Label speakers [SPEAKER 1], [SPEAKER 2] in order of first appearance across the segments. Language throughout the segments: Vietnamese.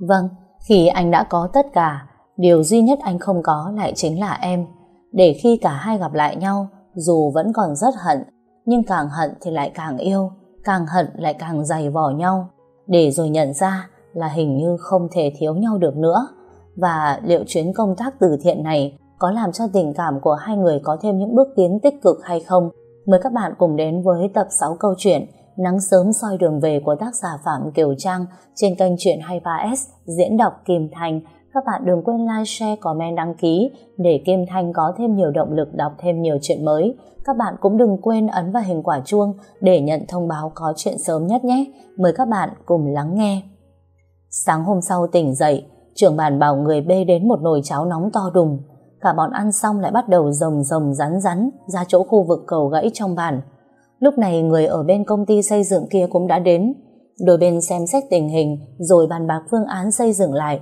[SPEAKER 1] Vâng, khi anh đã có tất cả, điều duy nhất anh không có lại chính là em. Để khi cả hai gặp lại nhau, dù vẫn còn rất hận, nhưng càng hận thì lại càng yêu, càng hận lại càng dày vò nhau. Để rồi nhận ra là hình như không thể thiếu nhau được nữa. Và liệu chuyến công tác từ thiện này có làm cho tình cảm của hai người có thêm những bước tiến tích cực hay không? Mời các bạn cùng đến với tập 6 câu chuyện Nắng sớm soi đường về của tác giả Phạm Kiều Trang trên kênh Chuyện 23S diễn đọc Kim Thành. Các bạn đừng quên like, share, comment, đăng ký để Kim Thanh có thêm nhiều động lực đọc thêm nhiều chuyện mới. Các bạn cũng đừng quên ấn vào hình quả chuông để nhận thông báo có chuyện sớm nhất nhé. Mời các bạn cùng lắng nghe. Sáng hôm sau tỉnh dậy, trưởng bàn bảo người bê đến một nồi cháo nóng to đùng. Cả bọn ăn xong lại bắt đầu rồng rồng rắn rắn ra chỗ khu vực cầu gãy trong bản. Lúc này người ở bên công ty xây dựng kia cũng đã đến. Đôi bên xem xét tình hình, rồi bàn bạc phương án xây dựng lại.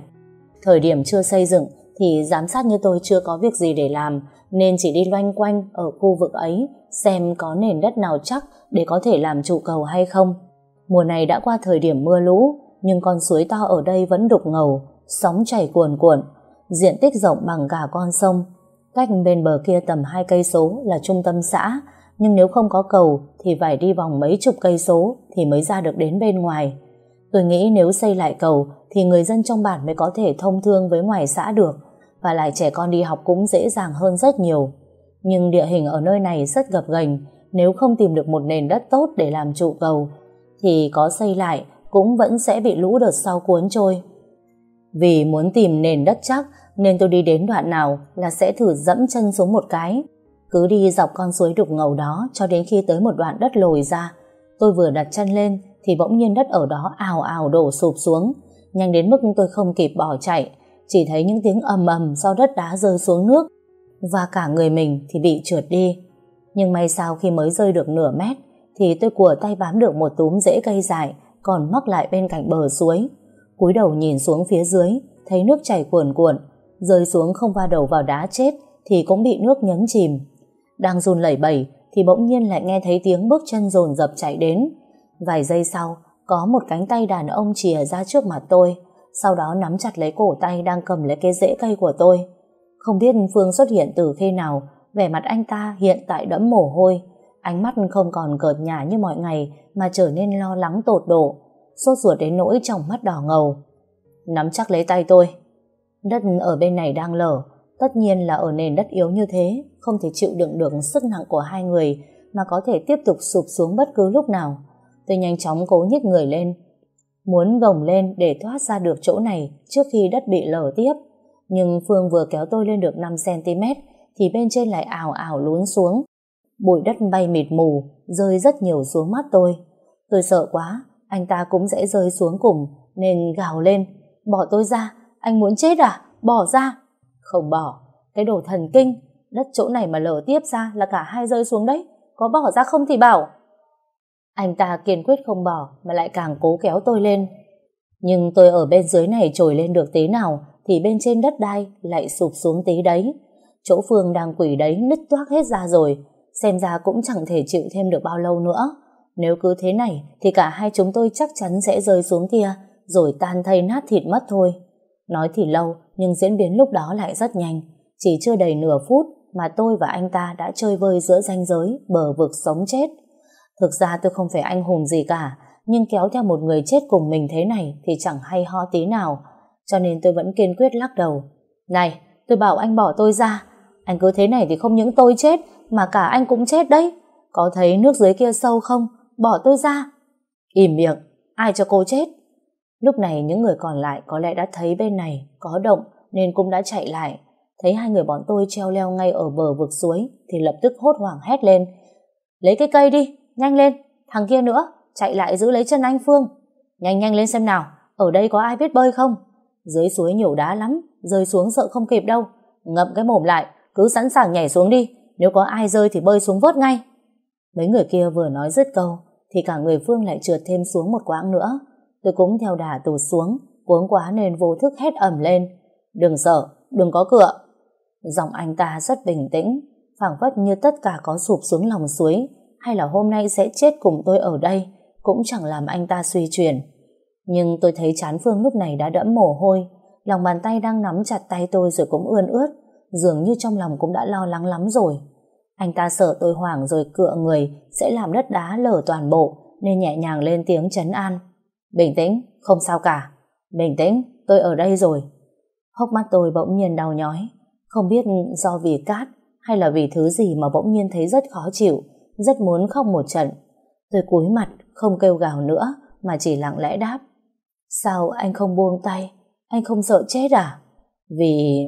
[SPEAKER 1] Thời điểm chưa xây dựng thì giám sát như tôi chưa có việc gì để làm, nên chỉ đi loanh quanh ở khu vực ấy, xem có nền đất nào chắc để có thể làm trụ cầu hay không. Mùa này đã qua thời điểm mưa lũ, nhưng con suối to ở đây vẫn đục ngầu, sóng chảy cuồn cuộn, diện tích rộng bằng cả con sông cách bên bờ kia tầm hai cây số là trung tâm xã nhưng nếu không có cầu thì phải đi vòng mấy chục cây số thì mới ra được đến bên ngoài. Tôi nghĩ nếu xây lại cầu thì người dân trong bản mới có thể thông thương với ngoài xã được, và lại trẻ con đi học cũng dễ dàng hơn rất nhiều. Nhưng địa hình ở nơi này rất gập ghềnh, nếu không tìm được một nền đất tốt để làm trụ cầu thì có xây lại cũng vẫn sẽ bị lũ đợt sau cuốn trôi. Vì muốn tìm nền đất chắc nên tôi đi đến đoạn nào là sẽ thử dẫm chân xuống một cái cứ đi dọc con suối đục ngầu đó cho đến khi tới một đoạn đất lồi ra. Tôi vừa đặt chân lên thì bỗng nhiên đất ở đó ào ào đổ sụp xuống. Nhanh đến mức tôi không kịp bỏ chạy. Chỉ thấy những tiếng ầm ầm do đất đá rơi xuống nước và cả người mình thì bị trượt đi. Nhưng may sao khi mới rơi được nửa mét thì tôi của tay bám được một túm rễ cây dài còn mắc lại bên cạnh bờ suối. cúi đầu nhìn xuống phía dưới, thấy nước chảy cuồn cuộn, rơi xuống không va đầu vào đá chết thì cũng bị nước nhấn chìm đang run lẩy bẩy thì bỗng nhiên lại nghe thấy tiếng bước chân dồn dập chạy đến. Vài giây sau, có một cánh tay đàn ông chìa ra trước mặt tôi, sau đó nắm chặt lấy cổ tay đang cầm lấy cái rễ cây của tôi. Không biết Phương xuất hiện từ khi nào, vẻ mặt anh ta hiện tại đẫm mồ hôi, ánh mắt không còn cợt nhả như mọi ngày mà trở nên lo lắng tột độ, sốt ruột đến nỗi trong mắt đỏ ngầu. Nắm chắc lấy tay tôi. Đất ở bên này đang lở, Tất nhiên là ở nền đất yếu như thế, không thể chịu đựng được sức nặng của hai người mà có thể tiếp tục sụp xuống bất cứ lúc nào. Tôi nhanh chóng cố nhích người lên, muốn gồng lên để thoát ra được chỗ này trước khi đất bị lở tiếp. Nhưng Phương vừa kéo tôi lên được 5cm thì bên trên lại ảo ảo lún xuống. Bụi đất bay mịt mù, rơi rất nhiều xuống mắt tôi. Tôi sợ quá, anh ta cũng sẽ rơi xuống cùng nên gào lên. Bỏ tôi ra, anh muốn chết à? Bỏ ra! Không bỏ, cái đồ thần kinh, đất chỗ này mà lở tiếp ra là cả hai rơi xuống đấy, có bỏ ra không thì bảo. Anh ta kiên quyết không bỏ mà lại càng cố kéo tôi lên. Nhưng tôi ở bên dưới này trồi lên được tí nào thì bên trên đất đai lại sụp xuống tí đấy. Chỗ Phương đang quỷ đấy nứt toác hết ra rồi, xem ra cũng chẳng thể chịu thêm được bao lâu nữa. Nếu cứ thế này thì cả hai chúng tôi chắc chắn sẽ rơi xuống kia rồi tan thây nát thịt mất thôi. Nói thì lâu, nhưng diễn biến lúc đó lại rất nhanh. Chỉ chưa đầy nửa phút mà tôi và anh ta đã chơi vơi giữa ranh giới, bờ vực sống chết. Thực ra tôi không phải anh hùng gì cả, nhưng kéo theo một người chết cùng mình thế này thì chẳng hay ho tí nào. Cho nên tôi vẫn kiên quyết lắc đầu. Này, tôi bảo anh bỏ tôi ra. Anh cứ thế này thì không những tôi chết, mà cả anh cũng chết đấy. Có thấy nước dưới kia sâu không? Bỏ tôi ra. Im miệng, ai cho cô chết? Lúc này những người còn lại có lẽ đã thấy bên này có động nên cũng đã chạy lại. Thấy hai người bọn tôi treo leo ngay ở bờ vực suối thì lập tức hốt hoảng hét lên. Lấy cái cây đi, nhanh lên, thằng kia nữa, chạy lại giữ lấy chân anh Phương. Nhanh nhanh lên xem nào, ở đây có ai biết bơi không? Dưới suối nhiều đá lắm, rơi xuống sợ không kịp đâu. Ngậm cái mồm lại, cứ sẵn sàng nhảy xuống đi, nếu có ai rơi thì bơi xuống vớt ngay. Mấy người kia vừa nói dứt câu thì cả người Phương lại trượt thêm xuống một quãng nữa. Tôi cũng theo đà tụt xuống, cuốn quá nên vô thức hét ẩm lên. Đừng sợ, đừng có cựa. Giọng anh ta rất bình tĩnh, phảng phất như tất cả có sụp xuống lòng suối, hay là hôm nay sẽ chết cùng tôi ở đây, cũng chẳng làm anh ta suy chuyển. Nhưng tôi thấy chán Phương lúc này đã đẫm mồ hôi, lòng bàn tay đang nắm chặt tay tôi rồi cũng ươn ướt, dường như trong lòng cũng đã lo lắng lắm rồi. Anh ta sợ tôi hoảng rồi cựa người sẽ làm đất đá lở toàn bộ, nên nhẹ nhàng lên tiếng chấn an. Bình tĩnh, không sao cả. Bình tĩnh, tôi ở đây rồi. Hốc mắt tôi bỗng nhiên đau nhói, không biết do vì cát hay là vì thứ gì mà bỗng nhiên thấy rất khó chịu, rất muốn khóc một trận. Tôi cúi mặt, không kêu gào nữa, mà chỉ lặng lẽ đáp. Sao anh không buông tay? Anh không sợ chết à? Vì...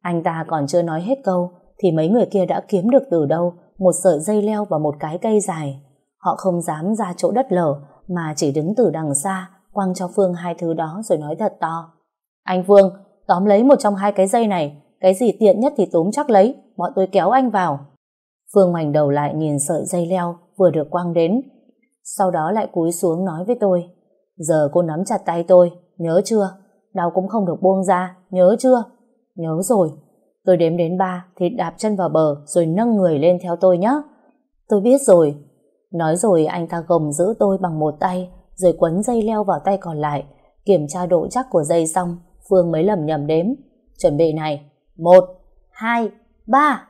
[SPEAKER 1] Anh ta còn chưa nói hết câu, thì mấy người kia đã kiếm được từ đâu một sợi dây leo và một cái cây dài. Họ không dám ra chỗ đất lở, mà chỉ đứng từ đằng xa, quăng cho Phương hai thứ đó rồi nói thật to. Anh Phương, tóm lấy một trong hai cái dây này, cái gì tiện nhất thì túm chắc lấy, bọn tôi kéo anh vào. Phương ngoảnh đầu lại nhìn sợi dây leo vừa được quăng đến, sau đó lại cúi xuống nói với tôi. Giờ cô nắm chặt tay tôi, nhớ chưa? Đau cũng không được buông ra, nhớ chưa? Nhớ rồi. Tôi đếm đến ba thì đạp chân vào bờ rồi nâng người lên theo tôi nhé. Tôi biết rồi. Nói rồi anh ta gồng giữ tôi bằng một tay rồi quấn dây leo vào tay còn lại. Kiểm tra độ chắc của dây xong, Phương mới lầm nhầm đếm. Chuẩn bị này. Một, hai, ba.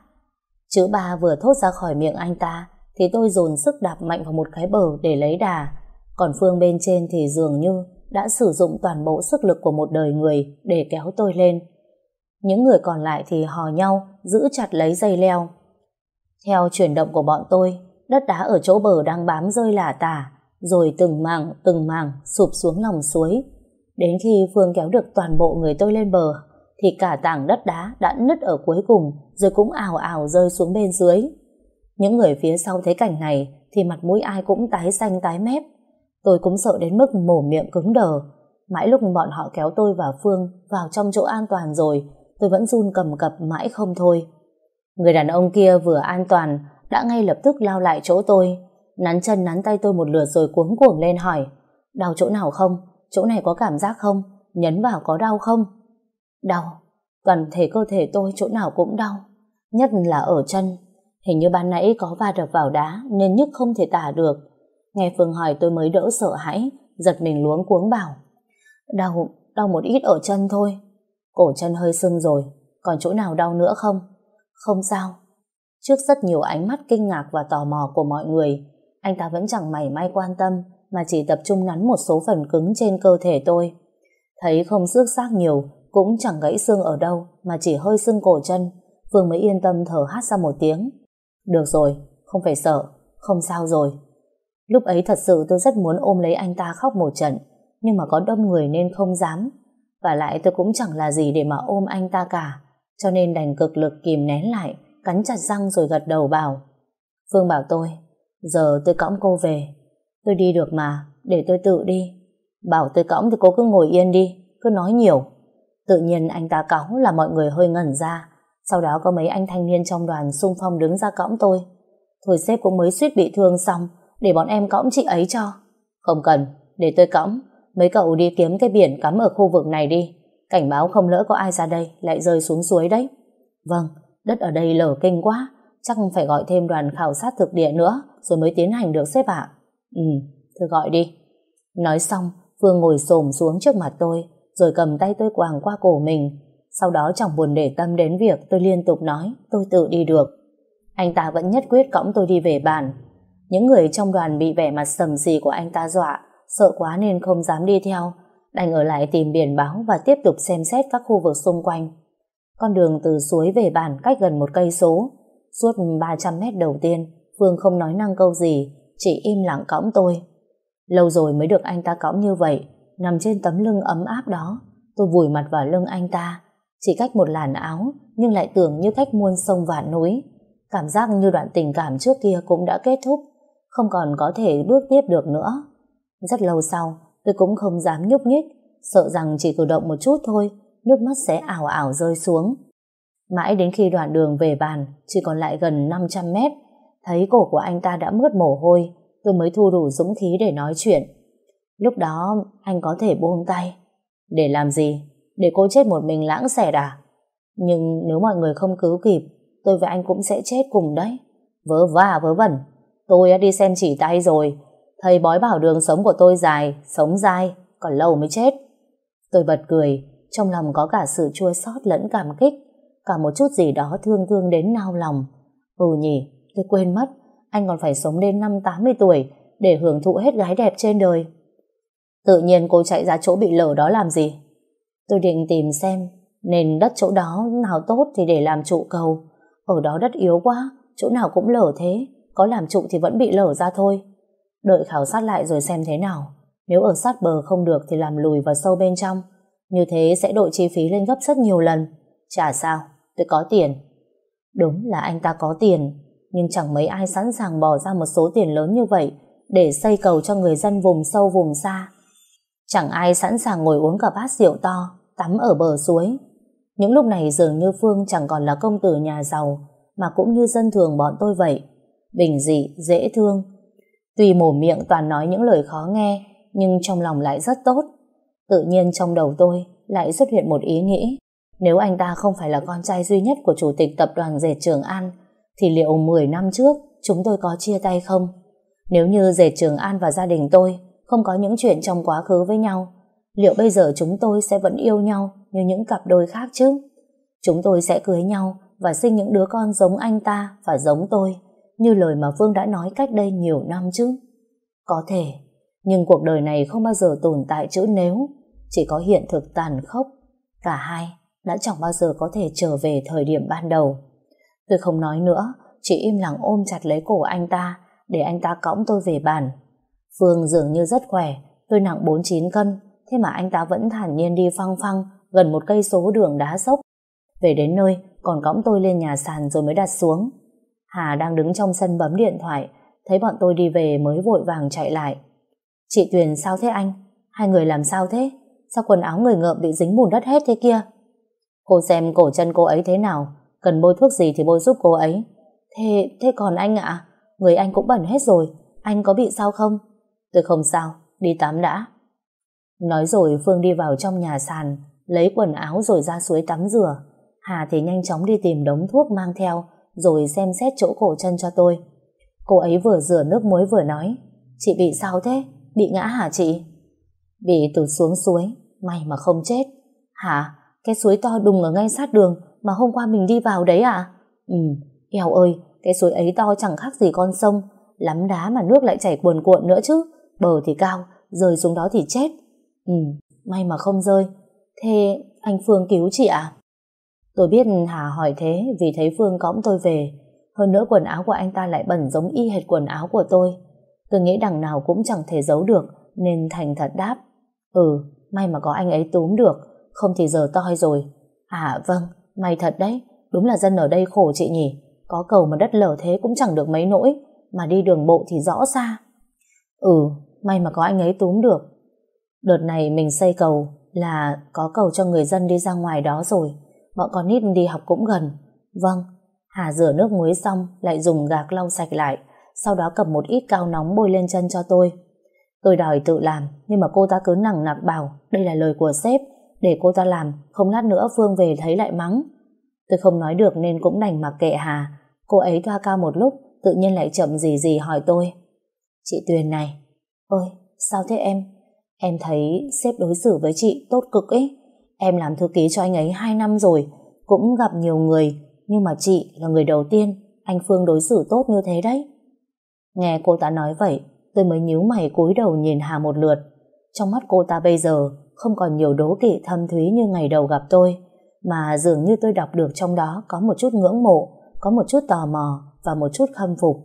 [SPEAKER 1] Chữ ba vừa thốt ra khỏi miệng anh ta thì tôi dồn sức đạp mạnh vào một cái bờ để lấy đà. Còn Phương bên trên thì dường như đã sử dụng toàn bộ sức lực của một đời người để kéo tôi lên. Những người còn lại thì hò nhau giữ chặt lấy dây leo. Theo chuyển động của bọn tôi, đất đá ở chỗ bờ đang bám rơi lả tả, rồi từng mảng từng mảng sụp xuống lòng suối. Đến khi Phương kéo được toàn bộ người tôi lên bờ, thì cả tảng đất đá đã nứt ở cuối cùng, rồi cũng ảo ảo rơi xuống bên dưới. Những người phía sau thấy cảnh này thì mặt mũi ai cũng tái xanh tái mép. Tôi cũng sợ đến mức mồm miệng cứng đờ. Mãi lúc bọn họ kéo tôi và Phương vào trong chỗ an toàn rồi, tôi vẫn run cầm cập mãi không thôi. Người đàn ông kia vừa an toàn đã ngay lập tức lao lại chỗ tôi, nắn chân nắn tay tôi một lượt rồi cuống cuồng lên hỏi đau chỗ nào không? Chỗ này có cảm giác không? Nhấn vào có đau không? Đau. Toàn thể cơ thể tôi chỗ nào cũng đau. Nhất là ở chân. Hình như ban nãy có va đập vào đá nên nhức không thể tả được. Nghe Phương hỏi tôi mới đỡ sợ hãi, giật mình luống cuống bảo. Đau, đau một ít ở chân thôi. Cổ chân hơi sưng rồi, còn chỗ nào đau nữa không? Không sao. Trước rất nhiều ánh mắt kinh ngạc và tò mò của mọi người, anh ta vẫn chẳng mảy may quan tâm mà chỉ tập trung nắn một số phần cứng trên cơ thể tôi. Thấy không xước xác nhiều, cũng chẳng gãy xương ở đâu mà chỉ hơi sưng cổ chân, Phương mới yên tâm thở hát ra một tiếng. Được rồi, không phải sợ, không sao rồi. Lúc ấy thật sự tôi rất muốn ôm lấy anh ta khóc một trận, nhưng mà có đông người nên không dám. Và lại tôi cũng chẳng là gì để mà ôm anh ta cả, cho nên đành cực lực kìm nén lại, cắn chặt răng rồi gật đầu bảo. Phương bảo tôi, giờ tôi cõng cô về. Tôi đi được mà, để tôi tự đi. Bảo tôi cõng thì cô cứ ngồi yên đi, cứ nói nhiều. Tự nhiên anh ta cõng là mọi người hơi ngẩn ra, sau đó có mấy anh thanh niên trong đoàn xung phong đứng ra cõng tôi. Thôi sếp cũng mới suýt bị thương xong, để bọn em cõng chị ấy cho. Không cần, để tôi cõng. Mấy cậu đi kiếm cái biển cắm ở khu vực này đi. Cảnh báo không lỡ có ai ra đây, lại rơi xuống suối đấy. Vâng, đất ở đây lở kinh quá, chắc phải gọi thêm đoàn khảo sát thực địa nữa, rồi mới tiến hành được xếp ạ. Ừ, thưa gọi đi. Nói xong, Phương ngồi xổm xuống trước mặt tôi, rồi cầm tay tôi quàng qua cổ mình, sau đó chẳng buồn để tâm đến việc tôi liên tục nói tôi tự đi được. Anh ta vẫn nhất quyết cõng tôi đi về bàn. Những người trong đoàn bị vẻ mặt sầm xì của anh ta dọa, sợ quá nên không dám đi theo, đành ở lại tìm biển báo và tiếp tục xem xét các khu vực xung quanh. Con đường từ suối về bản cách gần một cây số. Suốt 300 mét đầu tiên, Phương không nói năng câu gì, chỉ im lặng cõng tôi. Lâu rồi mới được anh ta cõng như vậy, nằm trên tấm lưng ấm áp đó. Tôi vùi mặt vào lưng anh ta, chỉ cách một làn áo, nhưng lại tưởng như cách muôn sông vạn núi. Cảm giác như đoạn tình cảm trước kia cũng đã kết thúc, không còn có thể bước tiếp được nữa. Rất lâu sau, tôi cũng không dám nhúc nhích, sợ rằng chỉ cử động một chút thôi, nước mắt sẽ ảo ảo rơi xuống. Mãi đến khi đoạn đường về bàn, chỉ còn lại gần 500 mét, thấy cổ của anh ta đã mướt mồ hôi, tôi mới thu đủ dũng khí để nói chuyện. Lúc đó, anh có thể buông tay. Để làm gì? để cô chết một mình lãng xẻ à? Nhưng nếu mọi người không cứu kịp, tôi và anh cũng sẽ chết cùng đấy. Vớ va vớ vẩn, tôi đã đi xem chỉ tay rồi. Thầy bói bảo đường sống của tôi dài, sống dai, còn lâu mới chết. Tôi bật cười, trong lòng có cả sự chua xót lẫn cảm kích, cả một chút gì đó thương thương đến nao lòng. Ừ nhỉ, tôi quên mất, anh còn phải sống đến năm 80 tuổi để hưởng thụ hết gái đẹp trên đời. Tự nhiên cô chạy ra chỗ bị lở đó làm gì? Tôi định tìm xem nền đất chỗ đó nào tốt thì để làm trụ cầu. Ở đó đất yếu quá, chỗ nào cũng lở thế, có làm trụ thì vẫn bị lở ra thôi. Đợi khảo sát lại rồi xem thế nào. Nếu ở sát bờ không được thì làm lùi vào sâu bên trong. Như thế sẽ đội chi phí lên gấp rất nhiều lần. Chả sao, tôi có tiền. Đúng là anh ta có tiền, nhưng chẳng mấy ai sẵn sàng bỏ ra một số tiền lớn như vậy để xây cầu cho người dân vùng sâu vùng xa. Chẳng ai sẵn sàng ngồi uống cả bát rượu to, tắm ở bờ suối. Những lúc này dường như Phương chẳng còn là công tử nhà giàu, mà cũng như dân thường bọn tôi vậy. Bình dị, dễ thương. Tuy mồm miệng toàn nói những lời khó nghe, nhưng trong lòng lại rất tốt. Tự nhiên trong đầu tôi lại xuất hiện một ý nghĩ. Nếu anh ta không phải là con trai duy nhất của chủ tịch tập đoàn dệt Trường An, thì liệu 10 năm trước chúng tôi có chia tay không? Nếu như dệt Trường An và gia đình tôi không có những chuyện trong quá khứ với nhau, liệu bây giờ chúng tôi sẽ vẫn yêu nhau như những cặp đôi khác chứ? Chúng tôi sẽ cưới nhau và sinh những đứa con giống anh ta và giống tôi, như lời mà Phương đã nói cách đây nhiều năm chứ. Có thể, nhưng cuộc đời này không bao giờ tồn tại chữ nếu, chỉ có hiện thực tàn khốc. Cả hai đã chẳng bao giờ có thể trở về thời điểm ban đầu. Tôi không nói nữa, chỉ im lặng ôm chặt lấy cổ anh ta để anh ta cõng tôi về bàn. Phương dường như rất khỏe, tôi nặng 49 cân, thế mà anh ta vẫn thản nhiên đi phăng phăng gần một cây số đường đá dốc. Về đến nơi, còn cõng tôi lên nhà sàn rồi mới đặt xuống. Hà đang đứng trong sân bấm điện thoại, thấy bọn tôi đi về mới vội vàng chạy lại. Chị Tuyền sao thế anh? Hai người làm sao thế? Sao quần áo người ngợm bị dính bùn đất hết thế kia? Cô xem cổ chân cô ấy thế nào, cần bôi thuốc gì thì bôi giúp cô ấy. Thế, thế còn anh ạ? Người anh cũng bẩn hết rồi, anh có bị sao không? Tôi không sao, đi tắm đã. Nói rồi Phương đi vào trong nhà sàn, lấy quần áo rồi ra suối tắm rửa. Hà thì nhanh chóng đi tìm đống thuốc mang theo, rồi xem xét chỗ cổ chân cho tôi. Cô ấy vừa rửa nước muối vừa nói, chị bị sao thế? Bị ngã hả chị? Bị tụt xuống suối, may mà không chết. Hả? Cái suối to đùng ở ngay sát đường mà hôm qua mình đi vào đấy à? Ừ, eo ơi, cái suối ấy to chẳng khác gì con sông, lắm đá mà nước lại chảy cuồn cuộn nữa chứ. Bờ thì cao, rơi xuống đó thì chết. Ừ, may mà không rơi. Thế anh Phương cứu chị à? Tôi biết Hà hỏi thế vì thấy Phương cõng tôi về. Hơn nữa quần áo của anh ta lại bẩn giống y hệt quần áo của tôi. Tôi nghĩ đằng nào cũng chẳng thể giấu được nên thành thật đáp. Ừ, may mà có anh ấy túm được, không thì giờ toi rồi. À vâng, may thật đấy, đúng là dân ở đây khổ chị nhỉ. Có cầu mà đất lở thế cũng chẳng được mấy nỗi, mà đi đường bộ thì rõ xa. Ừ, may mà có anh ấy túm được. Đợt này mình xây cầu là có cầu cho người dân đi ra ngoài đó rồi. Bọn con nít đi học cũng gần. Vâng, Hà rửa nước muối xong lại dùng gạc lau sạch lại, sau đó cầm một ít cao nóng bôi lên chân cho tôi. Tôi đòi tự làm, nhưng mà cô ta cứ nặng nặc bảo đây là lời của sếp, để cô ta làm, không lát nữa Phương về thấy lại mắng. Tôi không nói được nên cũng đành mặc kệ Hà. Cô ấy thoa cao một lúc, tự nhiên lại chậm gì gì hỏi tôi. Chị Tuyền này, ơi, sao thế em? Em thấy sếp đối xử với chị tốt cực ấy. Em làm thư ký cho anh ấy 2 năm rồi, cũng gặp nhiều người, nhưng mà chị là người đầu tiên anh Phương đối xử tốt như thế đấy. Nghe cô ta nói vậy, tôi mới nhíu mày cúi đầu nhìn Hà một lượt. Trong mắt cô ta bây giờ không còn nhiều đố kỵ thâm thúy như ngày đầu gặp tôi, mà dường như tôi đọc được trong đó có một chút ngưỡng mộ, có một chút tò mò và một chút khâm phục.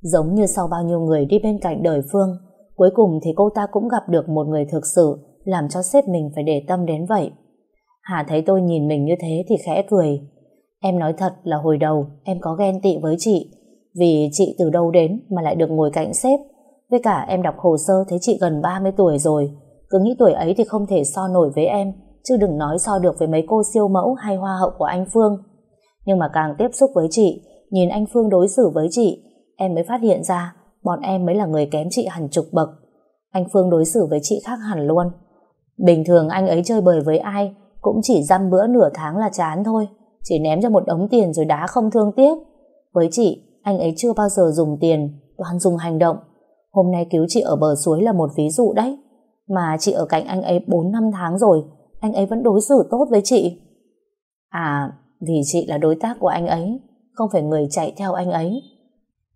[SPEAKER 1] Giống như sau bao nhiêu người đi bên cạnh đời Phương, cuối cùng thì cô ta cũng gặp được một người thực sự làm cho sếp mình phải để tâm đến vậy. Hà thấy tôi nhìn mình như thế thì khẽ cười. Em nói thật là hồi đầu em có ghen tị với chị, vì chị từ đâu đến mà lại được ngồi cạnh sếp. Với cả em đọc hồ sơ thấy chị gần 30 tuổi rồi, cứ nghĩ tuổi ấy thì không thể so nổi với em, chứ đừng nói so được với mấy cô siêu mẫu hay hoa hậu của anh Phương. Nhưng mà càng tiếp xúc với chị, nhìn anh Phương đối xử với chị, em mới phát hiện ra bọn em mới là người kém chị hẳn chục bậc. Anh Phương đối xử với chị khác hẳn luôn. Bình thường anh ấy chơi bời với ai cũng chỉ dăm bữa nửa tháng là chán thôi, chỉ ném cho một đống tiền rồi đá không thương tiếc. Với chị, anh ấy chưa bao giờ dùng tiền, toàn dùng hành động. Hôm nay cứu chị ở bờ suối là một ví dụ đấy. Mà chị ở cạnh anh ấy 4 năm tháng rồi, anh ấy vẫn đối xử tốt với chị. À, vì chị là đối tác của anh ấy, không phải người chạy theo anh ấy.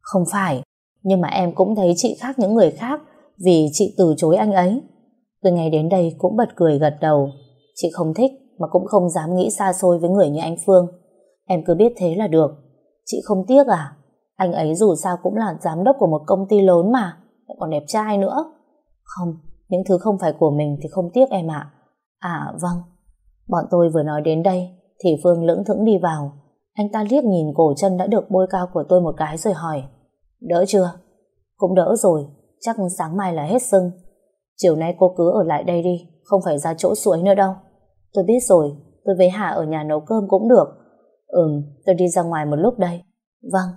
[SPEAKER 1] Không phải, nhưng mà em cũng thấy chị khác những người khác vì chị từ chối anh ấy. Từ ngày đến đây cũng bật cười gật đầu. Chị không thích mà cũng không dám nghĩ xa xôi với người như anh Phương. Em cứ biết thế là được. Chị không tiếc à? Anh ấy dù sao cũng là giám đốc của một công ty lớn mà, còn đẹp trai nữa. Không, những thứ không phải của mình thì không tiếc em ạ. À vâng, bọn tôi vừa nói đến đây thì Phương lững thững đi vào. Anh ta liếc nhìn cổ chân đã được bôi cao của tôi một cái rồi hỏi Đỡ chưa? Cũng đỡ rồi, chắc sáng mai là hết sưng. Chiều nay cô cứ ở lại đây đi, không phải ra chỗ suối nữa đâu. Tôi biết rồi, tôi với Hà ở nhà nấu cơm cũng được. Ừm, tôi đi ra ngoài một lúc đây. Vâng.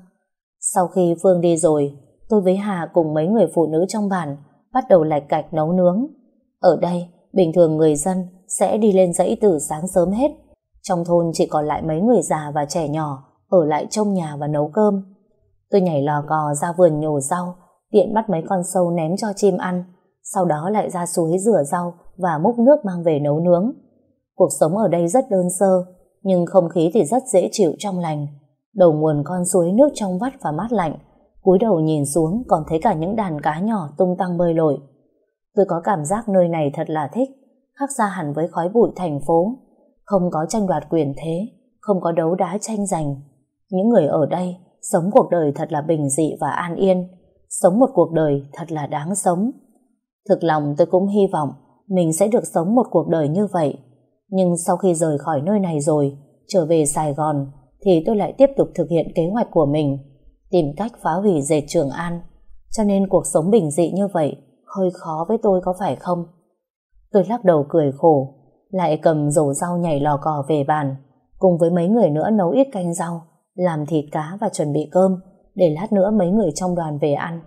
[SPEAKER 1] Sau khi Phương đi rồi, tôi với Hà cùng mấy người phụ nữ trong bản bắt đầu lạch cạch nấu nướng. Ở đây, bình thường người dân sẽ đi lên dãy từ sáng sớm hết. Trong thôn chỉ còn lại mấy người già và trẻ nhỏ ở lại trong nhà và nấu cơm. Tôi nhảy lò cò ra vườn nhổ rau, tiện bắt mấy con sâu ném cho chim ăn, sau đó lại ra suối rửa rau và múc nước mang về nấu nướng. Cuộc sống ở đây rất đơn sơ, nhưng không khí thì rất dễ chịu trong lành. Đầu nguồn con suối nước trong vắt và mát lạnh, cúi đầu nhìn xuống còn thấy cả những đàn cá nhỏ tung tăng bơi lội. Tôi có cảm giác nơi này thật là thích, khác xa hẳn với khói bụi thành phố. Không có tranh đoạt quyền thế, không có đấu đá tranh giành. Những người ở đây sống cuộc đời thật là bình dị và an yên, sống một cuộc đời thật là đáng sống. Thực lòng tôi cũng hy vọng mình sẽ được sống một cuộc đời như vậy. Nhưng sau khi rời khỏi nơi này rồi, trở về Sài Gòn, thì tôi lại tiếp tục thực hiện kế hoạch của mình, tìm cách phá hủy dệt Trường An. Cho nên cuộc sống bình dị như vậy hơi khó với tôi có phải không? Tôi lắc đầu cười khổ, lại cầm rổ rau nhảy lò cò về bàn, cùng với mấy người nữa nấu ít canh rau, làm thịt cá và chuẩn bị cơm, để lát nữa mấy người trong đoàn về ăn.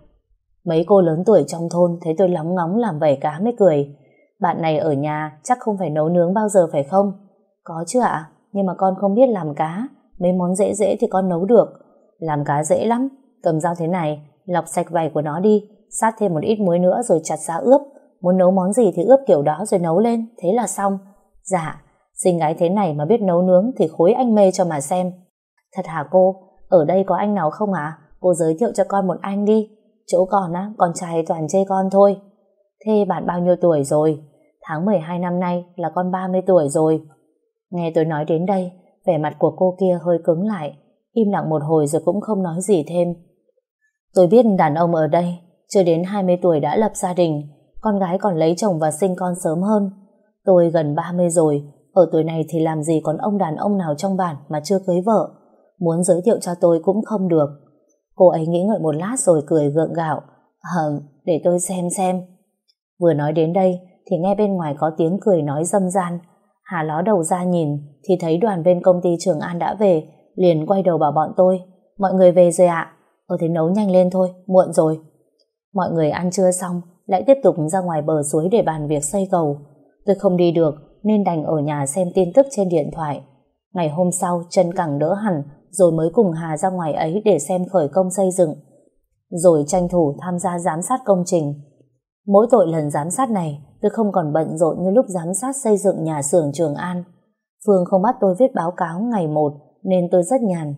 [SPEAKER 1] Mấy cô lớn tuổi trong thôn thấy tôi lóng ngóng làm vẩy cá mới cười. Bạn này ở nhà chắc không phải nấu nướng bao giờ phải không? Có chứ ạ, nhưng mà con không biết làm cá. Mấy món dễ dễ thì con nấu được. Làm cá dễ lắm. Cầm dao thế này, lọc sạch vảy của nó đi, sát thêm một ít muối nữa rồi chặt ra ướp. Muốn nấu món gì thì ướp kiểu đó rồi nấu lên, thế là xong. Dạ, xinh gái thế này mà biết nấu nướng thì khối anh mê cho mà xem. Thật hả cô? Ở đây có anh nào không ạ? Cô giới thiệu cho con một anh đi. Chỗ còn á, con trai toàn chê con thôi. Thế bạn bao nhiêu tuổi rồi? Tháng 12 năm nay là con 30 tuổi rồi. Nghe tôi nói đến đây, vẻ mặt của cô kia hơi cứng lại, im lặng một hồi rồi cũng không nói gì thêm. Tôi biết đàn ông ở đây, chưa đến 20 tuổi đã lập gia đình, con gái còn lấy chồng và sinh con sớm hơn. Tôi gần 30 rồi, ở tuổi này thì làm gì còn ông đàn ông nào trong bản mà chưa cưới vợ. Muốn giới thiệu cho tôi cũng không được. Cô ấy nghĩ ngợi một lát rồi cười gượng gạo. Hờm, để tôi xem xem. Vừa nói đến đây thì nghe bên ngoài có tiếng cười nói dâm gian. Hà ló đầu ra nhìn thì thấy đoàn bên công ty Trường An đã về liền quay đầu bảo bọn tôi mọi người về rồi ạ. Ờ thì nấu nhanh lên thôi, muộn rồi. Mọi người ăn trưa xong lại tiếp tục ra ngoài bờ suối để bàn việc xây cầu. Tôi không đi được nên đành ở nhà xem tin tức trên điện thoại. Ngày hôm sau chân cẳng đỡ hẳn rồi mới cùng Hà ra ngoài ấy để xem khởi công xây dựng. Rồi tranh thủ tham gia giám sát công trình. Mỗi tội lần giám sát này, tôi không còn bận rộn như lúc giám sát xây dựng nhà xưởng Trường An. Phương không bắt tôi viết báo cáo ngày một, nên tôi rất nhàn.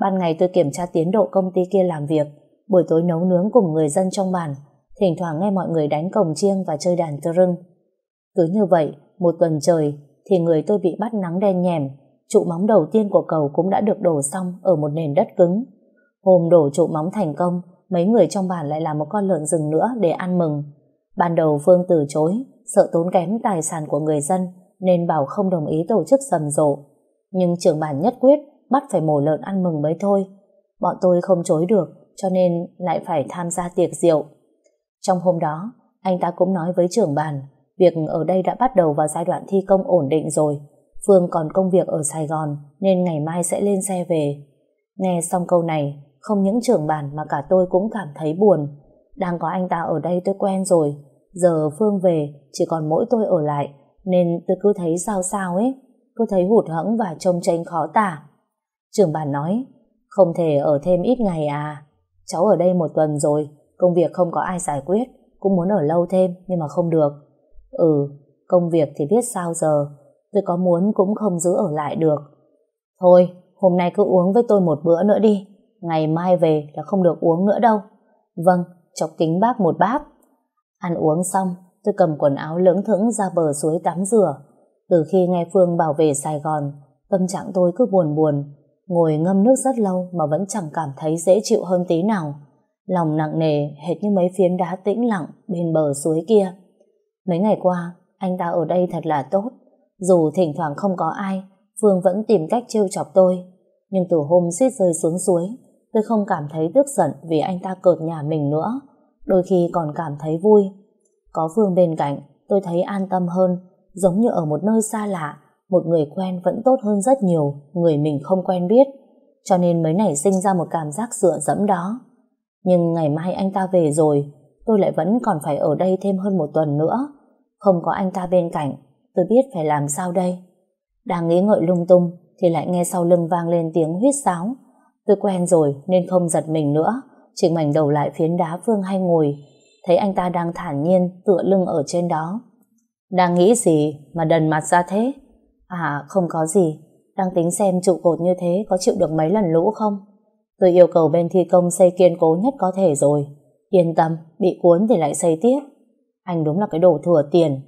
[SPEAKER 1] Ban ngày tôi kiểm tra tiến độ công ty kia làm việc, buổi tối nấu nướng cùng người dân trong bản, thỉnh thoảng nghe mọi người đánh cồng chiêng và chơi đàn tơ rưng. Cứ như vậy, một tuần trời, thì người tôi bị bắt nắng đen nhèm, trụ móng đầu tiên của cầu cũng đã được đổ xong ở một nền đất cứng. Hôm đổ trụ móng thành công, mấy người trong bản lại làm một con lợn rừng nữa để ăn mừng. Ban đầu Phương từ chối, sợ tốn kém tài sản của người dân, nên bảo không đồng ý tổ chức sầm rộ. Nhưng trưởng bản nhất quyết bắt phải mổ lợn ăn mừng mới thôi. Bọn tôi không chối được, cho nên lại phải tham gia tiệc rượu. Trong hôm đó, anh ta cũng nói với trưởng bản, việc ở đây đã bắt đầu vào giai đoạn thi công ổn định rồi, Phương còn công việc ở Sài Gòn nên ngày mai sẽ lên xe về. Nghe xong câu này, không những trưởng bản mà cả tôi cũng cảm thấy buồn. Đang có anh ta ở đây tôi quen rồi. Giờ Phương về, chỉ còn mỗi tôi ở lại, nên tôi cứ thấy sao sao ấy. Cứ thấy hụt hẫng và trông tranh khó tả. Trưởng bàn nói, không thể ở thêm ít ngày à. Cháu ở đây một tuần rồi, công việc không có ai giải quyết, cũng muốn ở lâu thêm nhưng mà không được. Ừ, công việc thì biết sao giờ, tôi có muốn cũng không giữ ở lại được. Thôi, hôm nay cứ uống với tôi một bữa nữa đi, ngày mai về là không được uống nữa đâu. Vâng, chọc kính bác một bát. Ăn uống xong, tôi cầm quần áo lưỡng thững ra bờ suối tắm rửa. Từ khi nghe Phương bảo về Sài Gòn, tâm trạng tôi cứ buồn buồn, ngồi ngâm nước rất lâu mà vẫn chẳng cảm thấy dễ chịu hơn tí nào. Lòng nặng nề hệt như mấy phiến đá tĩnh lặng bên bờ suối kia. Mấy ngày qua, anh ta ở đây thật là tốt. Dù thỉnh thoảng không có ai, Phương vẫn tìm cách trêu chọc tôi. Nhưng từ hôm suýt rơi xuống suối, tôi không cảm thấy tức giận vì anh ta cợt nhà mình nữa. Đôi khi còn cảm thấy vui. Có Phương bên cạnh, tôi thấy an tâm hơn, giống như ở một nơi xa lạ, một người quen vẫn tốt hơn rất nhiều người mình không quen biết. Cho nên mới nảy sinh ra một cảm giác dựa dẫm đó. Nhưng ngày mai anh ta về rồi, tôi lại vẫn còn phải ở đây thêm hơn một tuần nữa. Không có anh ta bên cạnh, tôi biết phải làm sao đây. Đang nghĩ ngợi lung tung, thì lại nghe sau lưng vang lên tiếng huyết sáo. Tôi quen rồi nên không giật mình nữa, chỉ mảnh đầu lại phiến đá Phương hay ngồi, thấy anh ta đang thản nhiên tựa lưng ở trên đó. Đang nghĩ gì mà đần mặt ra thế? À không có gì, đang tính xem trụ cột như thế có chịu được mấy lần lũ không? Tôi yêu cầu bên thi công xây kiên cố nhất có thể rồi. Yên tâm, bị cuốn thì lại xây tiếp. Anh đúng là cái đồ thừa tiền.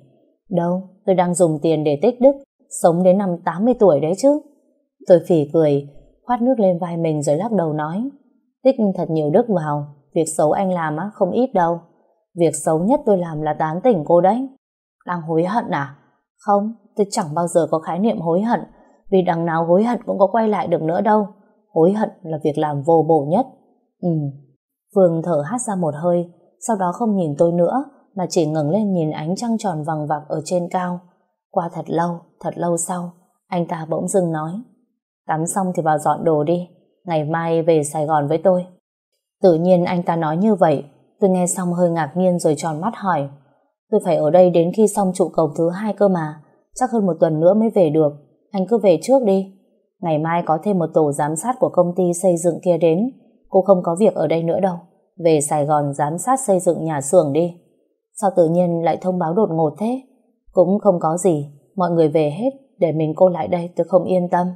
[SPEAKER 1] Đâu, tôi đang dùng tiền để tích đức, sống đến năm 80 tuổi đấy chứ. Tôi phỉ cười, khoát nước lên vai mình rồi lắc đầu nói. Tích thật nhiều đức vào, việc xấu anh làm á không ít đâu. Việc xấu nhất tôi làm là tán tỉnh cô đấy. Đang hối hận à? Không, tôi chẳng bao giờ có khái niệm hối hận, vì đằng nào hối hận cũng có quay lại được nữa đâu. Hối hận là việc làm vô bổ nhất. Ừ. Phương thở hát ra một hơi, sau đó không nhìn tôi nữa, mà chỉ ngẩng lên nhìn ánh trăng tròn vằng vặc ở trên cao. Qua thật lâu, thật lâu sau, anh ta bỗng dưng nói, tắm xong thì vào dọn đồ đi, ngày mai về Sài Gòn với tôi. Tự nhiên anh ta nói như vậy, tôi nghe xong hơi ngạc nhiên rồi tròn mắt hỏi, tôi phải ở đây đến khi xong trụ cầu thứ hai cơ mà, chắc hơn một tuần nữa mới về được, anh cứ về trước đi. Ngày mai có thêm một tổ giám sát của công ty xây dựng kia đến, cô không có việc ở đây nữa đâu, về Sài Gòn giám sát xây dựng nhà xưởng đi. Sao tự nhiên lại thông báo đột ngột thế? Cũng không có gì, mọi người về hết, để mình cô lại đây tôi không yên tâm.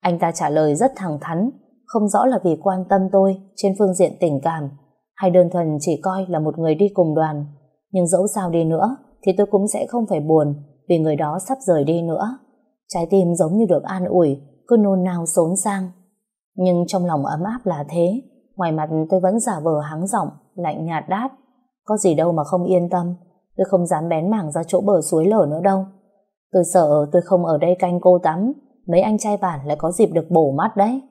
[SPEAKER 1] Anh ta trả lời rất thẳng thắn, không rõ là vì quan tâm tôi trên phương diện tình cảm, hay đơn thuần chỉ coi là một người đi cùng đoàn. Nhưng dẫu sao đi nữa, thì tôi cũng sẽ không phải buồn vì người đó sắp rời đi nữa. Trái tim giống như được an ủi, cứ nôn nao xốn sang. Nhưng trong lòng ấm áp là thế, ngoài mặt tôi vẫn giả vờ hắng giọng, lạnh nhạt đáp. Có gì đâu mà không yên tâm, tôi không dám bén mảng ra chỗ bờ suối lở nữa đâu. Tôi sợ tôi không ở đây canh cô tắm, mấy anh trai bản lại có dịp được bổ mắt đấy.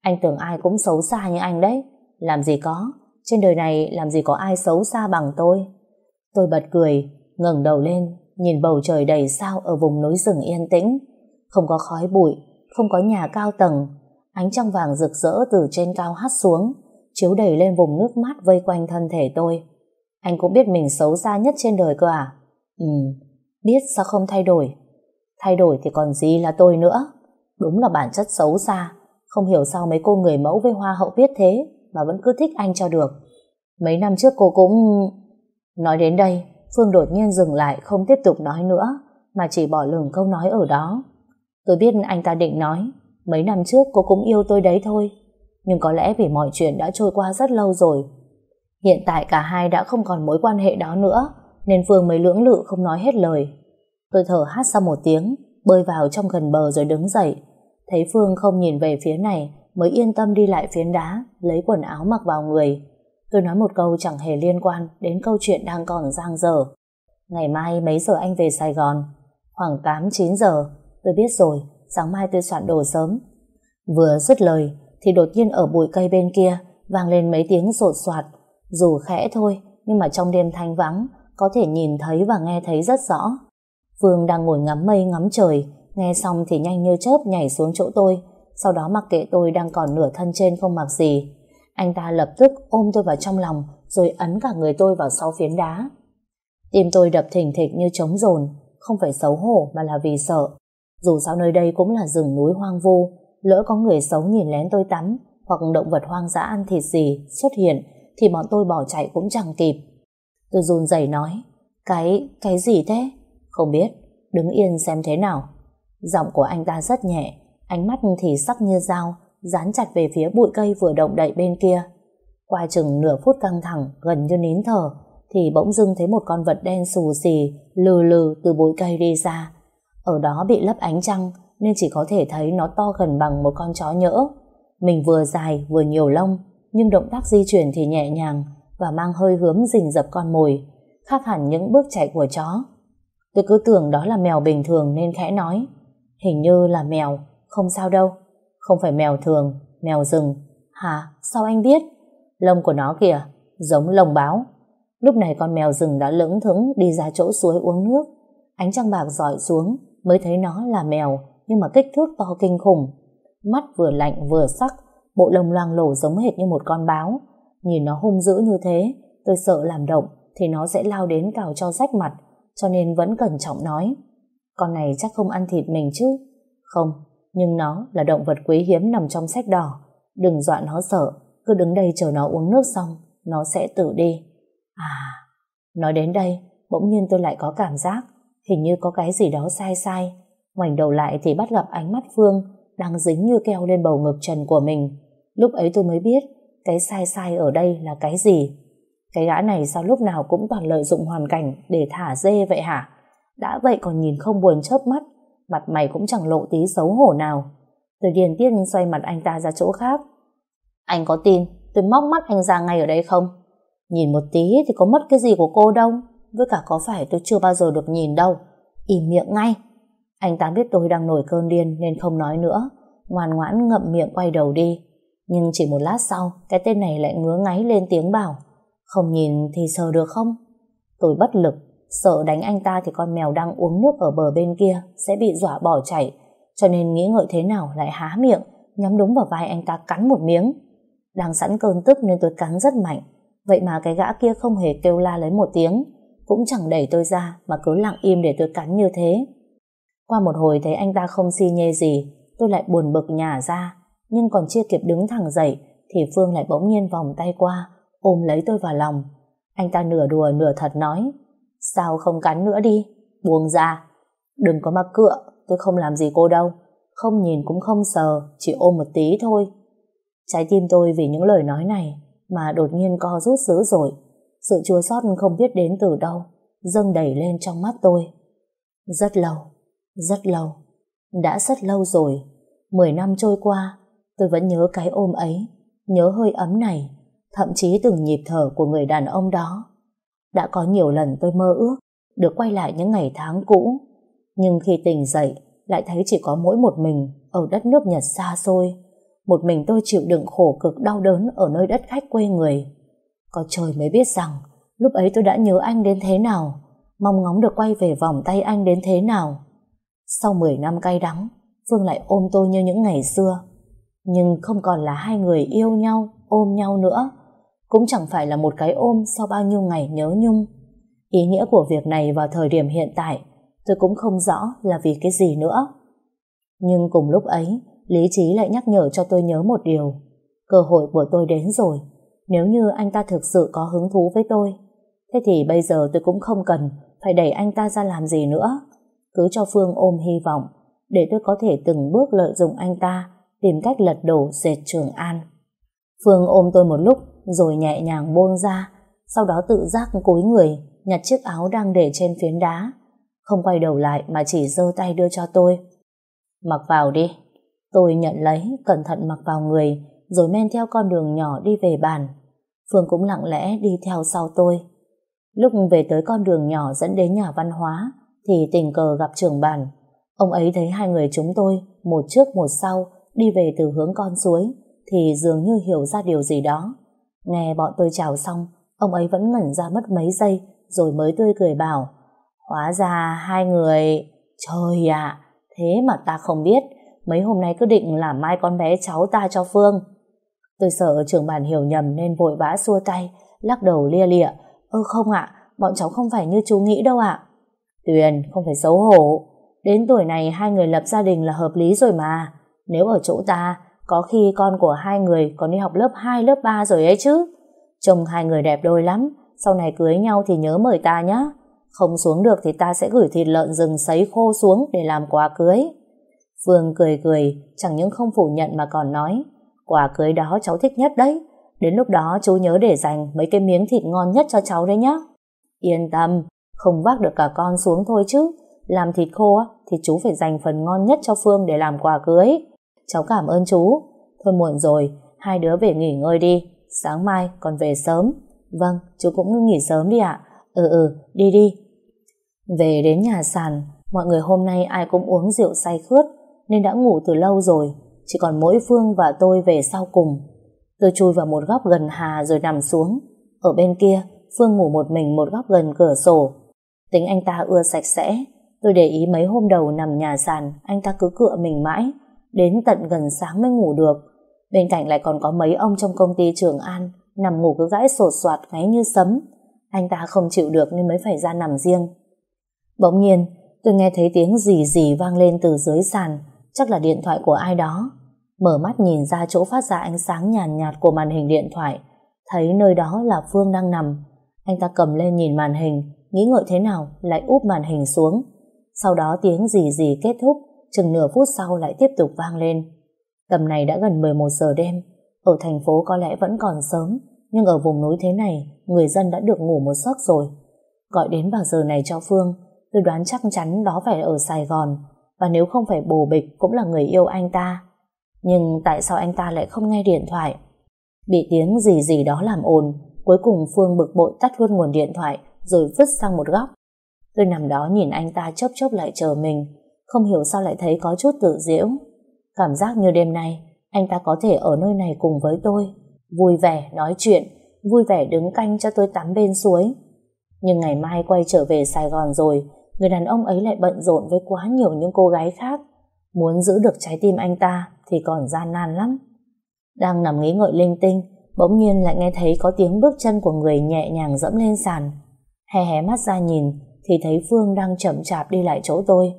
[SPEAKER 1] Anh tưởng ai cũng xấu xa như anh đấy. Làm gì có, trên đời này làm gì có ai xấu xa bằng tôi. Tôi bật cười, ngẩng đầu lên, nhìn bầu trời đầy sao ở vùng núi rừng yên tĩnh. Không có khói bụi, không có nhà cao tầng, ánh trăng vàng rực rỡ từ trên cao hắt xuống, chiếu đầy lên vùng nước mát vây quanh thân thể tôi. Anh cũng biết mình xấu xa nhất trên đời cơ à? Ừ, biết sao không thay đổi. Thay đổi thì còn gì là tôi nữa. Đúng là bản chất xấu xa. Không hiểu sao mấy cô người mẫu với hoa hậu biết thế mà vẫn cứ thích anh cho được. Mấy năm trước cô cũng... Nói đến đây, Phương đột nhiên dừng lại không tiếp tục nói nữa mà chỉ bỏ lửng câu nói ở đó. Tôi biết anh ta định nói mấy năm trước cô cũng yêu tôi đấy thôi. Nhưng có lẽ vì mọi chuyện đã trôi qua rất lâu rồi Hiện tại cả hai đã không còn mối quan hệ đó nữa, nên Phương mới lưỡng lự không nói hết lời. Tôi thở hát ra một tiếng, bơi vào trong gần bờ rồi đứng dậy. Thấy Phương không nhìn về phía này, mới yên tâm đi lại phiến đá, lấy quần áo mặc vào người. Tôi nói một câu chẳng hề liên quan đến câu chuyện đang còn giang dở. Ngày mai mấy giờ anh về Sài Gòn? Khoảng 8-9 giờ. Tôi biết rồi, sáng mai tôi soạn đồ sớm. Vừa dứt lời, thì đột nhiên ở bụi cây bên kia vang lên mấy tiếng sột soạt dù khẽ thôi, nhưng mà trong đêm thanh vắng, có thể nhìn thấy và nghe thấy rất rõ. Phương đang ngồi ngắm mây ngắm trời, nghe xong thì nhanh như chớp nhảy xuống chỗ tôi, sau đó mặc kệ tôi đang còn nửa thân trên không mặc gì. Anh ta lập tức ôm tôi vào trong lòng, rồi ấn cả người tôi vào sau phiến đá. Tim tôi đập thình thịch như trống rồn, không phải xấu hổ mà là vì sợ. Dù sao nơi đây cũng là rừng núi hoang vu, lỡ có người xấu nhìn lén tôi tắm, hoặc động vật hoang dã ăn thịt gì xuất hiện, thì bọn tôi bỏ chạy cũng chẳng kịp. Tôi run rẩy nói, Cái, cái gì thế? Không biết, đứng yên xem thế nào. Giọng của anh ta rất nhẹ, ánh mắt thì sắc như dao, dán chặt về phía bụi cây vừa động đậy bên kia. Qua chừng nửa phút căng thẳng, gần như nín thở, thì bỗng dưng thấy một con vật đen xù xì, lừ lừ từ bụi cây đi ra. Ở đó bị lấp ánh trăng, nên chỉ có thể thấy nó to gần bằng một con chó nhỡ. Mình vừa dài vừa nhiều lông, nhưng động tác di chuyển thì nhẹ nhàng và mang hơi hướng rình dập con mồi, khác hẳn những bước chạy của chó. Tôi cứ tưởng đó là mèo bình thường nên khẽ nói, hình như là mèo, không sao đâu, không phải mèo thường, mèo rừng. Hả, sao anh biết? Lông của nó kìa, giống lồng báo. Lúc này con mèo rừng đã lững thững đi ra chỗ suối uống nước. Ánh trăng bạc dọi xuống mới thấy nó là mèo nhưng mà kích thước to kinh khủng. Mắt vừa lạnh vừa sắc, bộ lông loang lổ giống hệt như một con báo. Nhìn nó hung dữ như thế, tôi sợ làm động thì nó sẽ lao đến cào cho rách mặt, cho nên vẫn cẩn trọng nói. Con này chắc không ăn thịt mình chứ? Không, nhưng nó là động vật quý hiếm nằm trong sách đỏ. Đừng dọa nó sợ, cứ đứng đây chờ nó uống nước xong, nó sẽ tự đi. À, nói đến đây, bỗng nhiên tôi lại có cảm giác hình như có cái gì đó sai sai. Ngoảnh đầu lại thì bắt gặp ánh mắt Phương đang dính như keo lên bầu ngực trần của mình. Lúc ấy tôi mới biết cái sai sai ở đây là cái gì. Cái gã này sao lúc nào cũng toàn lợi dụng hoàn cảnh để thả dê vậy hả? Đã vậy còn nhìn không buồn chớp mắt, mặt mày cũng chẳng lộ tí xấu hổ nào. Tôi điền tiết xoay mặt anh ta ra chỗ khác. Anh có tin tôi móc mắt anh ra ngay ở đây không? Nhìn một tí thì có mất cái gì của cô đâu. Với cả có phải tôi chưa bao giờ được nhìn đâu. Im miệng ngay. Anh ta biết tôi đang nổi cơn điên nên không nói nữa. Ngoan ngoãn ngậm miệng quay đầu đi. Nhưng chỉ một lát sau, cái tên này lại ngứa ngáy lên tiếng bảo. Không nhìn thì sờ được không? Tôi bất lực, sợ đánh anh ta thì con mèo đang uống nước ở bờ bên kia sẽ bị dọa bỏ chạy. Cho nên nghĩ ngợi thế nào lại há miệng, nhắm đúng vào vai anh ta cắn một miếng. Đang sẵn cơn tức nên tôi cắn rất mạnh. Vậy mà cái gã kia không hề kêu la lấy một tiếng, cũng chẳng đẩy tôi ra mà cứ lặng im để tôi cắn như thế. Qua một hồi thấy anh ta không si nhê gì, tôi lại buồn bực nhả ra, nhưng còn chưa kịp đứng thẳng dậy thì Phương lại bỗng nhiên vòng tay qua, ôm lấy tôi vào lòng. Anh ta nửa đùa nửa thật nói, sao không cắn nữa đi, buông ra. Đừng có mắc cựa, tôi không làm gì cô đâu, không nhìn cũng không sờ, chỉ ôm một tí thôi. Trái tim tôi vì những lời nói này mà đột nhiên co rút dữ rồi. Sự chua xót không biết đến từ đâu, dâng đầy lên trong mắt tôi. Rất lâu, rất lâu, đã rất lâu rồi, mười năm trôi qua, tôi vẫn nhớ cái ôm ấy, nhớ hơi ấm này, thậm chí từng nhịp thở của người đàn ông đó. Đã có nhiều lần tôi mơ ước được quay lại những ngày tháng cũ, nhưng khi tỉnh dậy lại thấy chỉ có mỗi một mình ở đất nước Nhật xa xôi. Một mình tôi chịu đựng khổ cực đau đớn ở nơi đất khách quê người. Có trời mới biết rằng lúc ấy tôi đã nhớ anh đến thế nào, mong ngóng được quay về vòng tay anh đến thế nào. Sau 10 năm cay đắng, Phương lại ôm tôi như những ngày xưa. Nhưng không còn là hai người yêu nhau, ôm nhau nữa. Cũng chẳng phải là một cái ôm sau bao nhiêu ngày nhớ nhung. Ý nghĩa của việc này vào thời điểm hiện tại, tôi cũng không rõ là vì cái gì nữa. Nhưng cùng lúc ấy, lý trí lại nhắc nhở cho tôi nhớ một điều. Cơ hội của tôi đến rồi. Nếu như anh ta thực sự có hứng thú với tôi, thế thì bây giờ tôi cũng không cần phải đẩy anh ta ra làm gì nữa. Cứ cho Phương ôm hy vọng, để tôi có thể từng bước lợi dụng anh ta, tìm cách lật đổ dệt Trường An. Phương ôm tôi một lúc, rồi nhẹ nhàng buông ra, sau đó tự giác cúi người, nhặt chiếc áo đang để trên phiến đá. Không quay đầu lại mà chỉ giơ tay đưa cho tôi. Mặc vào đi. Tôi nhận lấy, cẩn thận mặc vào người, rồi men theo con đường nhỏ đi về bàn. Phương cũng lặng lẽ đi theo sau tôi. Lúc về tới con đường nhỏ dẫn đến nhà văn hóa, thì tình cờ gặp trưởng bàn. Ông ấy thấy hai người chúng tôi, một trước một sau, đi về từ hướng con suối, thì dường như hiểu ra điều gì đó. Nghe bọn tôi chào xong, ông ấy vẫn ngẩn ra mất mấy giây, rồi mới tươi cười bảo, hóa ra hai người... Trời ạ, thế mà ta không biết, mấy hôm nay cứ định làm mai con bé cháu ta cho Phương. Tôi sợ trưởng bàn hiểu nhầm nên vội vã xua tay, lắc đầu lia lịa. Ơ không ạ, bọn cháu không phải như chú nghĩ đâu ạ. Tuyền, không phải xấu hổ. Đến tuổi này hai người lập gia đình là hợp lý rồi mà. Nếu ở chỗ ta, có khi con của hai người còn đi học lớp 2, lớp 3 rồi ấy chứ. Trông hai người đẹp đôi lắm, sau này cưới nhau thì nhớ mời ta nhé. Không xuống được thì ta sẽ gửi thịt lợn rừng sấy khô xuống để làm quà cưới. Phương cười cười, chẳng những không phủ nhận mà còn nói, quà cưới đó cháu thích nhất đấy. Đến lúc đó chú nhớ để dành mấy cái miếng thịt ngon nhất cho cháu đấy nhá. Yên tâm, không vác được cả con xuống thôi chứ. Làm thịt khô thì chú phải dành phần ngon nhất cho Phương để làm quà cưới. Cháu cảm ơn chú. Thôi muộn rồi, hai đứa về nghỉ ngơi đi. Sáng mai còn về sớm. Vâng, chú cũng nghỉ sớm đi ạ. Ừ ừ, đi đi. Về đến nhà sàn, mọi người hôm nay ai cũng uống rượu say khướt nên đã ngủ từ lâu rồi. Chỉ còn mỗi Phương và tôi về sau cùng. Tôi chui vào một góc gần Hà rồi nằm xuống. Ở bên kia, Phương ngủ một mình một góc gần cửa sổ. Tính anh ta ưa sạch sẽ. Tôi để ý mấy hôm đầu nằm nhà sàn, anh ta cứ cựa mình mãi. Đến tận gần sáng mới ngủ được. Bên cạnh lại còn có mấy ông trong công ty Trường An nằm ngủ cứ gãi sột soạt ngáy như sấm. Anh ta không chịu được nên mới phải ra nằm riêng. Bỗng nhiên, tôi nghe thấy tiếng gì gì vang lên từ dưới sàn, chắc là điện thoại của ai đó. Mở mắt nhìn ra chỗ phát ra ánh sáng nhàn nhạt, nhạt của màn hình điện thoại, thấy nơi đó là Phương đang nằm. Anh ta cầm lên nhìn màn hình, nghĩ ngợi thế nào lại úp màn hình xuống. Sau đó tiếng gì gì kết thúc, chừng nửa phút sau lại tiếp tục vang lên. Tầm này đã gần 11 giờ đêm, ở thành phố có lẽ vẫn còn sớm, nhưng ở vùng núi thế này, người dân đã được ngủ một giấc rồi. Gọi đến vào giờ này cho Phương, tôi đoán chắc chắn đó phải ở Sài Gòn, và nếu không phải bồ bịch cũng là người yêu anh ta. Nhưng tại sao anh ta lại không nghe điện thoại? Bị tiếng gì gì đó làm ồn, cuối cùng Phương bực bội tắt luôn nguồn điện thoại rồi vứt sang một góc. Tôi nằm đó nhìn anh ta chớp chớp lại chờ mình, không hiểu sao lại thấy có chút tự diễu. Cảm giác như đêm nay, anh ta có thể ở nơi này cùng với tôi, vui vẻ nói chuyện, vui vẻ đứng canh cho tôi tắm bên suối. Nhưng ngày mai quay trở về Sài Gòn rồi, người đàn ông ấy lại bận rộn với quá nhiều những cô gái khác. Muốn giữ được trái tim anh ta thì còn gian nan lắm. Đang nằm nghĩ ngợi linh tinh, bỗng nhiên lại nghe thấy có tiếng bước chân của người nhẹ nhàng dẫm lên sàn. Hé hé mắt ra nhìn thì thấy Phương đang chậm chạp đi lại chỗ tôi.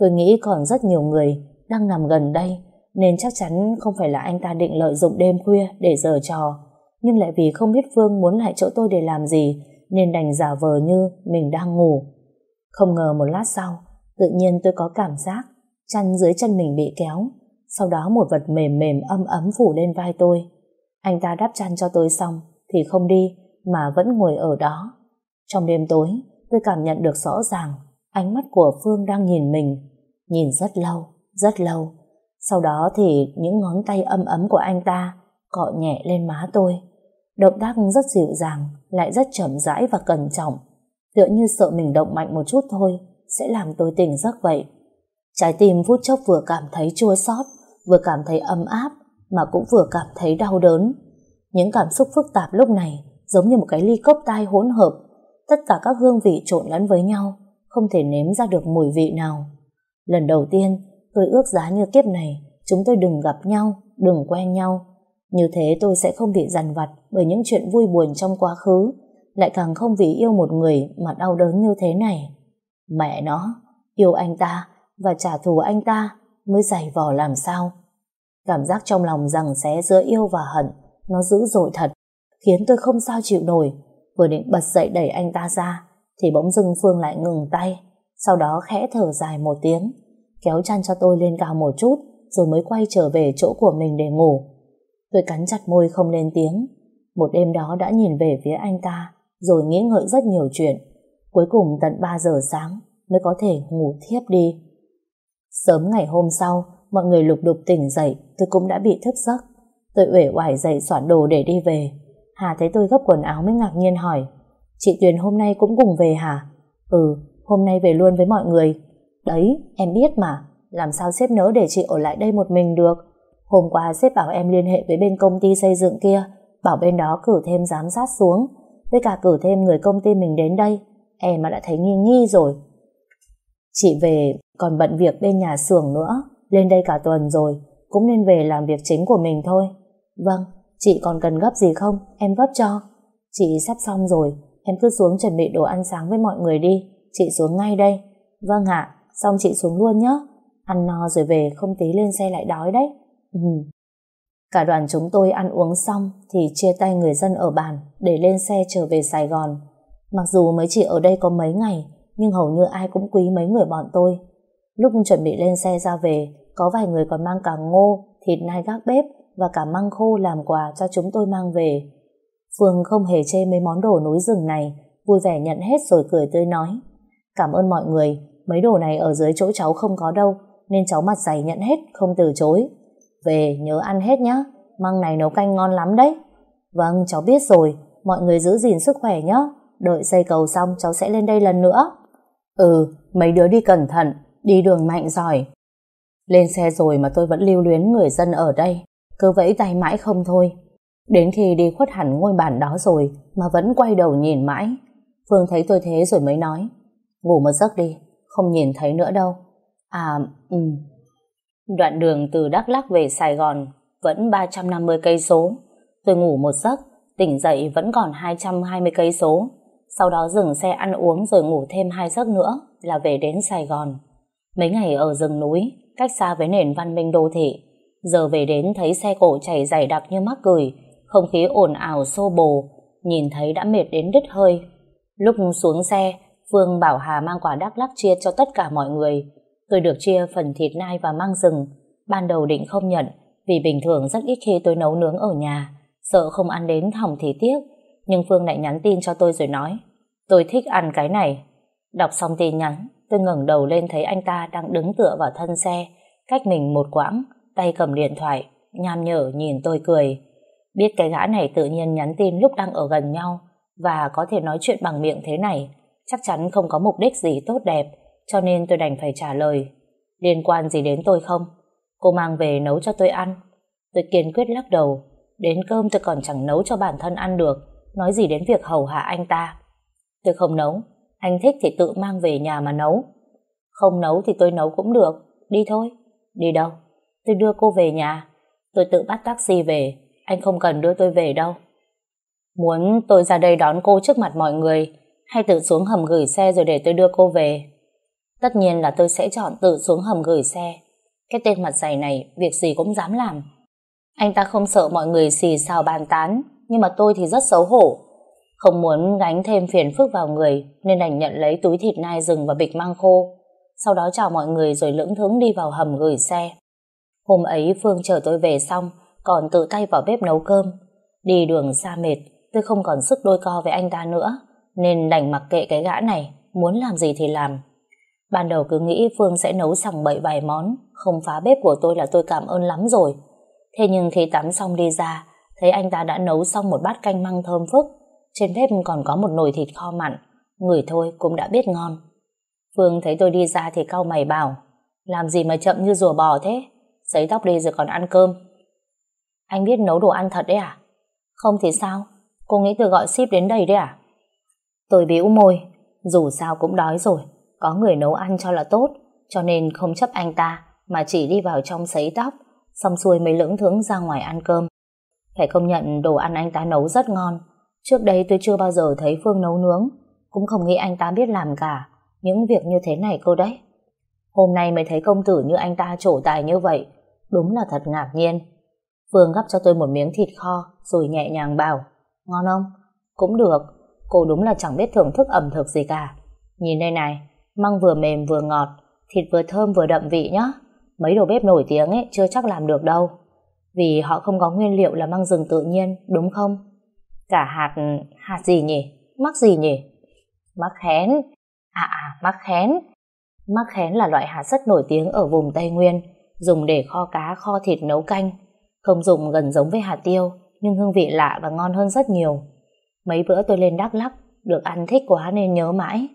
[SPEAKER 1] Tôi nghĩ còn rất nhiều người đang nằm gần đây, nên chắc chắn không phải là anh ta định lợi dụng đêm khuya để giở trò nhưng lại vì không biết Phương muốn lại chỗ tôi để làm gì, nên đành giả vờ như mình đang ngủ. Không ngờ một lát sau, tự nhiên tôi có cảm giác chăn dưới chân mình bị kéo sau đó một vật mềm mềm âm ấm phủ lên vai tôi. Anh ta đắp chăn cho tôi xong thì không đi, mà vẫn ngồi ở đó. Trong đêm tối, tôi cảm nhận được rõ ràng ánh mắt của Phương đang nhìn mình nhìn rất lâu, rất lâu sau đó thì những ngón tay âm ấm của anh ta cọ nhẹ lên má tôi. Động tác rất dịu dàng, lại rất chậm rãi và cẩn trọng. Tựa như sợ mình động mạnh một chút thôi, sẽ làm tôi tỉnh giấc vậy. Trái tim phút chốc vừa cảm thấy chua xót, vừa cảm thấy ấm áp, mà cũng vừa cảm thấy đau đớn. Những cảm xúc phức tạp lúc này giống như một cái ly cốc tai hỗn hợp. Tất cả các hương vị trộn lẫn với nhau, không thể nếm ra được mùi vị nào. Lần đầu tiên, Tôi ước giá như kiếp này chúng tôi đừng gặp nhau, đừng quen nhau. Như thế tôi sẽ không bị dằn vặt bởi những chuyện vui buồn trong quá khứ, lại càng không vì yêu một người mà đau đớn như thế này. Mẹ nó, yêu anh ta và trả thù anh ta mới dày vò làm sao. Cảm giác trong lòng rằng xé giữa yêu và hận, nó dữ dội thật, khiến tôi không sao chịu nổi. Vừa định bật dậy đẩy anh ta ra, thì bỗng dưng Phương lại ngừng tay, sau đó khẽ thở dài một tiếng kéo chăn cho tôi lên cao một chút rồi mới quay trở về chỗ của mình để ngủ. Tôi cắn chặt môi không lên tiếng. Một đêm đó đã nhìn về phía anh ta rồi nghĩ ngợi rất nhiều chuyện. Cuối cùng tận 3 giờ sáng mới có thể ngủ thiếp đi. Sớm ngày hôm sau, mọi người lục đục tỉnh dậy, tôi cũng đã bị thức giấc. Tôi uể oải dậy soạn đồ để đi về. Hà thấy tôi gấp quần áo mới ngạc nhiên hỏi, chị Tuyền hôm nay cũng cùng về hả? Ừ, hôm nay về luôn với mọi người. Đấy, em biết mà, làm sao sếp nỡ để chị ở lại đây một mình được. Hôm qua sếp bảo em liên hệ với bên công ty xây dựng kia, bảo bên đó cử thêm giám sát xuống, với cả cử thêm người công ty mình đến đây. Em mà đã thấy nghi nghi rồi. Chị về còn bận việc bên nhà xưởng nữa, lên đây cả tuần rồi, cũng nên về làm việc chính của mình thôi. Vâng, chị còn cần gấp gì không? Em gấp cho. Chị sắp xong rồi, em cứ xuống chuẩn bị đồ ăn sáng với mọi người đi. Chị xuống ngay đây. Vâng ạ, Xong chị xuống luôn nhé Ăn no rồi về không tí lên xe lại đói đấy ừ. Cả đoàn chúng tôi ăn uống xong Thì chia tay người dân ở bàn Để lên xe trở về Sài Gòn Mặc dù mới chỉ ở đây có mấy ngày, nhưng hầu như ai cũng quý mấy người bọn tôi. Lúc chuẩn bị lên xe ra về, có vài người còn mang cả ngô, thịt nai gác bếp và cả măng khô làm quà cho chúng tôi mang về. Phương không hề chê mấy món đồ núi rừng này, vui vẻ nhận hết rồi cười tươi nói. Cảm ơn mọi người, mấy đồ này ở dưới chỗ cháu không có đâu, nên cháu mặt dày nhận hết, không từ chối. Về nhớ ăn hết nhá, măng này nấu canh ngon lắm đấy. Vâng, cháu biết rồi, mọi người giữ gìn sức khỏe nhé. Đợi xây cầu xong cháu sẽ lên đây lần nữa. Ừ, mấy đứa đi cẩn thận, đi đường mạnh giỏi. Lên xe rồi mà tôi vẫn lưu luyến người dân ở đây, cứ vẫy tay mãi không thôi. Đến khi đi khuất hẳn ngôi bản đó rồi mà vẫn quay đầu nhìn mãi. Phương thấy tôi thế rồi mới nói, ngủ một giấc đi, không nhìn thấy nữa đâu. À, ừ. Đoạn đường từ Đắk Lắk về Sài Gòn vẫn 350 cây số. Tôi ngủ một giấc, tỉnh dậy vẫn còn 220 cây số. Sau đó dừng xe ăn uống rồi ngủ thêm hai giấc nữa là về đến Sài Gòn. Mấy ngày ở rừng núi, cách xa với nền văn minh đô thị. Giờ về đến thấy xe cổ chảy dày đặc như mắc cười, không khí ồn ào xô bồ, nhìn thấy đã mệt đến đứt hơi. Lúc xuống xe, Phương bảo Hà mang quả đắc lắc chia cho tất cả mọi người. Tôi được chia phần thịt nai và mang rừng. Ban đầu định không nhận, vì bình thường rất ít khi tôi nấu nướng ở nhà, sợ không ăn đến hỏng thì tiếc. Nhưng Phương lại nhắn tin cho tôi rồi nói, tôi thích ăn cái này. Đọc xong tin nhắn, tôi ngẩng đầu lên thấy anh ta đang đứng tựa vào thân xe, cách mình một quãng, tay cầm điện thoại, nham nhở nhìn tôi cười. Biết cái gã này tự nhiên nhắn tin lúc đang ở gần nhau và có thể nói chuyện bằng miệng thế này, chắc chắn không có mục đích gì tốt đẹp, cho nên tôi đành phải trả lời. Liên quan gì đến tôi không? Cô mang về nấu cho tôi ăn. Tôi kiên quyết lắc đầu, đến cơm tôi còn chẳng nấu cho bản thân ăn được, nói gì đến việc hầu hạ anh ta. Tôi không nấu, anh thích thì tự mang về nhà mà nấu. Không nấu thì tôi nấu cũng được, đi thôi. Đi đâu? Tôi đưa cô về nhà. Tôi tự bắt taxi về, anh không cần đưa tôi về đâu. Muốn tôi ra đây đón cô trước mặt mọi người hay tự xuống hầm gửi xe rồi để tôi đưa cô về? Tất nhiên là tôi sẽ chọn tự xuống hầm gửi xe. Cái tên mặt dày này, việc gì cũng dám làm. Anh ta không sợ mọi người xì xào bàn tán, nhưng mà tôi thì rất xấu hổ. Không muốn gánh thêm phiền phức vào người, nên đành nhận lấy túi thịt nai rừng và bịch măng khô. Sau đó chào mọi người rồi lững thững đi vào hầm gửi xe. Hôm ấy Phương chờ tôi về xong, còn tự tay vào bếp nấu cơm. Đi đường xa mệt, tôi không còn sức đôi co với anh ta nữa nên đành mặc kệ cái gã này, muốn làm gì thì làm. Ban đầu cứ nghĩ Phương sẽ nấu sẵn bậy vài món, không phá bếp của tôi là tôi cảm ơn lắm rồi. Thế nhưng khi tắm xong đi ra, thấy anh ta đã nấu xong một bát canh măng thơm phức, trên bếp còn có một nồi thịt kho mặn người thôi cũng đã biết ngon. Phương thấy tôi đi ra thì cau mày bảo, làm gì mà chậm như rùa bò thế sấy tóc đi rồi còn ăn cơm anh biết nấu đồ ăn thật đấy à không thì sao cô nghĩ tôi gọi ship đến đây đấy à tôi bĩu môi, dù sao cũng đói rồi, có người nấu ăn cho là tốt, cho nên không chấp anh ta, mà chỉ đi vào trong sấy tóc, xong xuôi mới lững thững ra ngoài ăn cơm. Phải công nhận đồ ăn anh ta nấu rất ngon. Trước đây tôi chưa bao giờ thấy Phương nấu nướng, cũng không nghĩ anh ta biết làm cả, những việc như thế này cô đấy. Hôm nay mới thấy công tử như anh ta trổ tài như vậy, đúng là thật ngạc nhiên. Phương gắp cho tôi một miếng thịt kho, rồi nhẹ nhàng bảo, ngon không? cũng được cô đúng là chẳng biết thưởng thức ẩm thực gì cả. Nhìn đây này, măng vừa mềm vừa ngọt, thịt vừa thơm vừa đậm vị nhá. Mấy đồ bếp nổi tiếng ấy chưa chắc làm được đâu. Vì họ không có nguyên liệu là măng rừng tự nhiên, đúng không? cả hạt hạt gì nhỉ? mắc gì nhỉ? mắc khén à à mắc khén mắc khén là loại hạt rất nổi tiếng ở vùng Tây Nguyên, dùng để kho cá, kho thịt nấu canh. Công dụng gần giống với hạt tiêu, nhưng hương vị lạ và ngon hơn rất nhiều mấy bữa tôi lên Đắk Lắk được ăn thích quá nên nhớ mãi.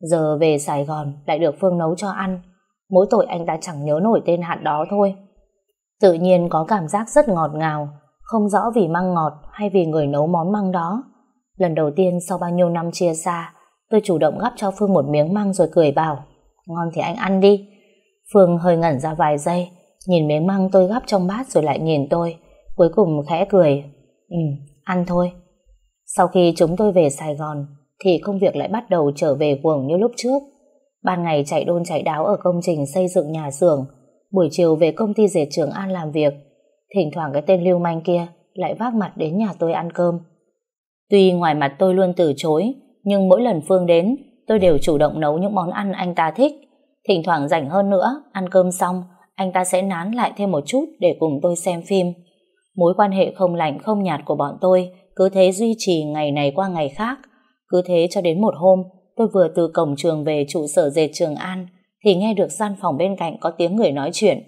[SPEAKER 1] Giờ về Sài Gòn lại được Phương nấu cho ăn. Mỗi tội anh ta chẳng nhớ nổi tên hạt đó thôi. Tự nhiên có cảm giác rất ngọt ngào không rõ vì măng ngọt hay vì người nấu món măng đó. Lần đầu tiên sau bao nhiêu năm chia xa tôi chủ động gắp cho Phương một miếng măng rồi cười bảo ngon thì anh ăn đi. Phương hơi ngẩn ra vài giây Nhìn miếng măng tôi gắp trong bát rồi lại nhìn tôi Cuối cùng khẽ cười Ừ, ăn thôi. Sau khi chúng tôi về Sài Gòn Thì công việc lại bắt đầu trở về cuồng như lúc trước Ban ngày chạy đôn chạy đáo Ở công trình xây dựng nhà xưởng Buổi chiều về công ty dệt Trường An làm việc Thỉnh thoảng cái tên lưu manh kia Lại vác mặt đến nhà tôi ăn cơm Tuy ngoài mặt tôi luôn từ chối nhưng mỗi lần Phương đến, tôi đều chủ động nấu những món ăn anh ta thích. Thỉnh thoảng rảnh hơn nữa, ăn cơm xong, anh ta sẽ nán lại thêm một chút để cùng tôi xem phim. Mối quan hệ không lạnh không nhạt của bọn tôi cứ thế duy trì ngày này qua ngày khác. Cứ thế cho đến một hôm, tôi vừa từ cổng trường về trụ sở dệt Trường An, thì nghe được gian phòng bên cạnh có tiếng người nói chuyện.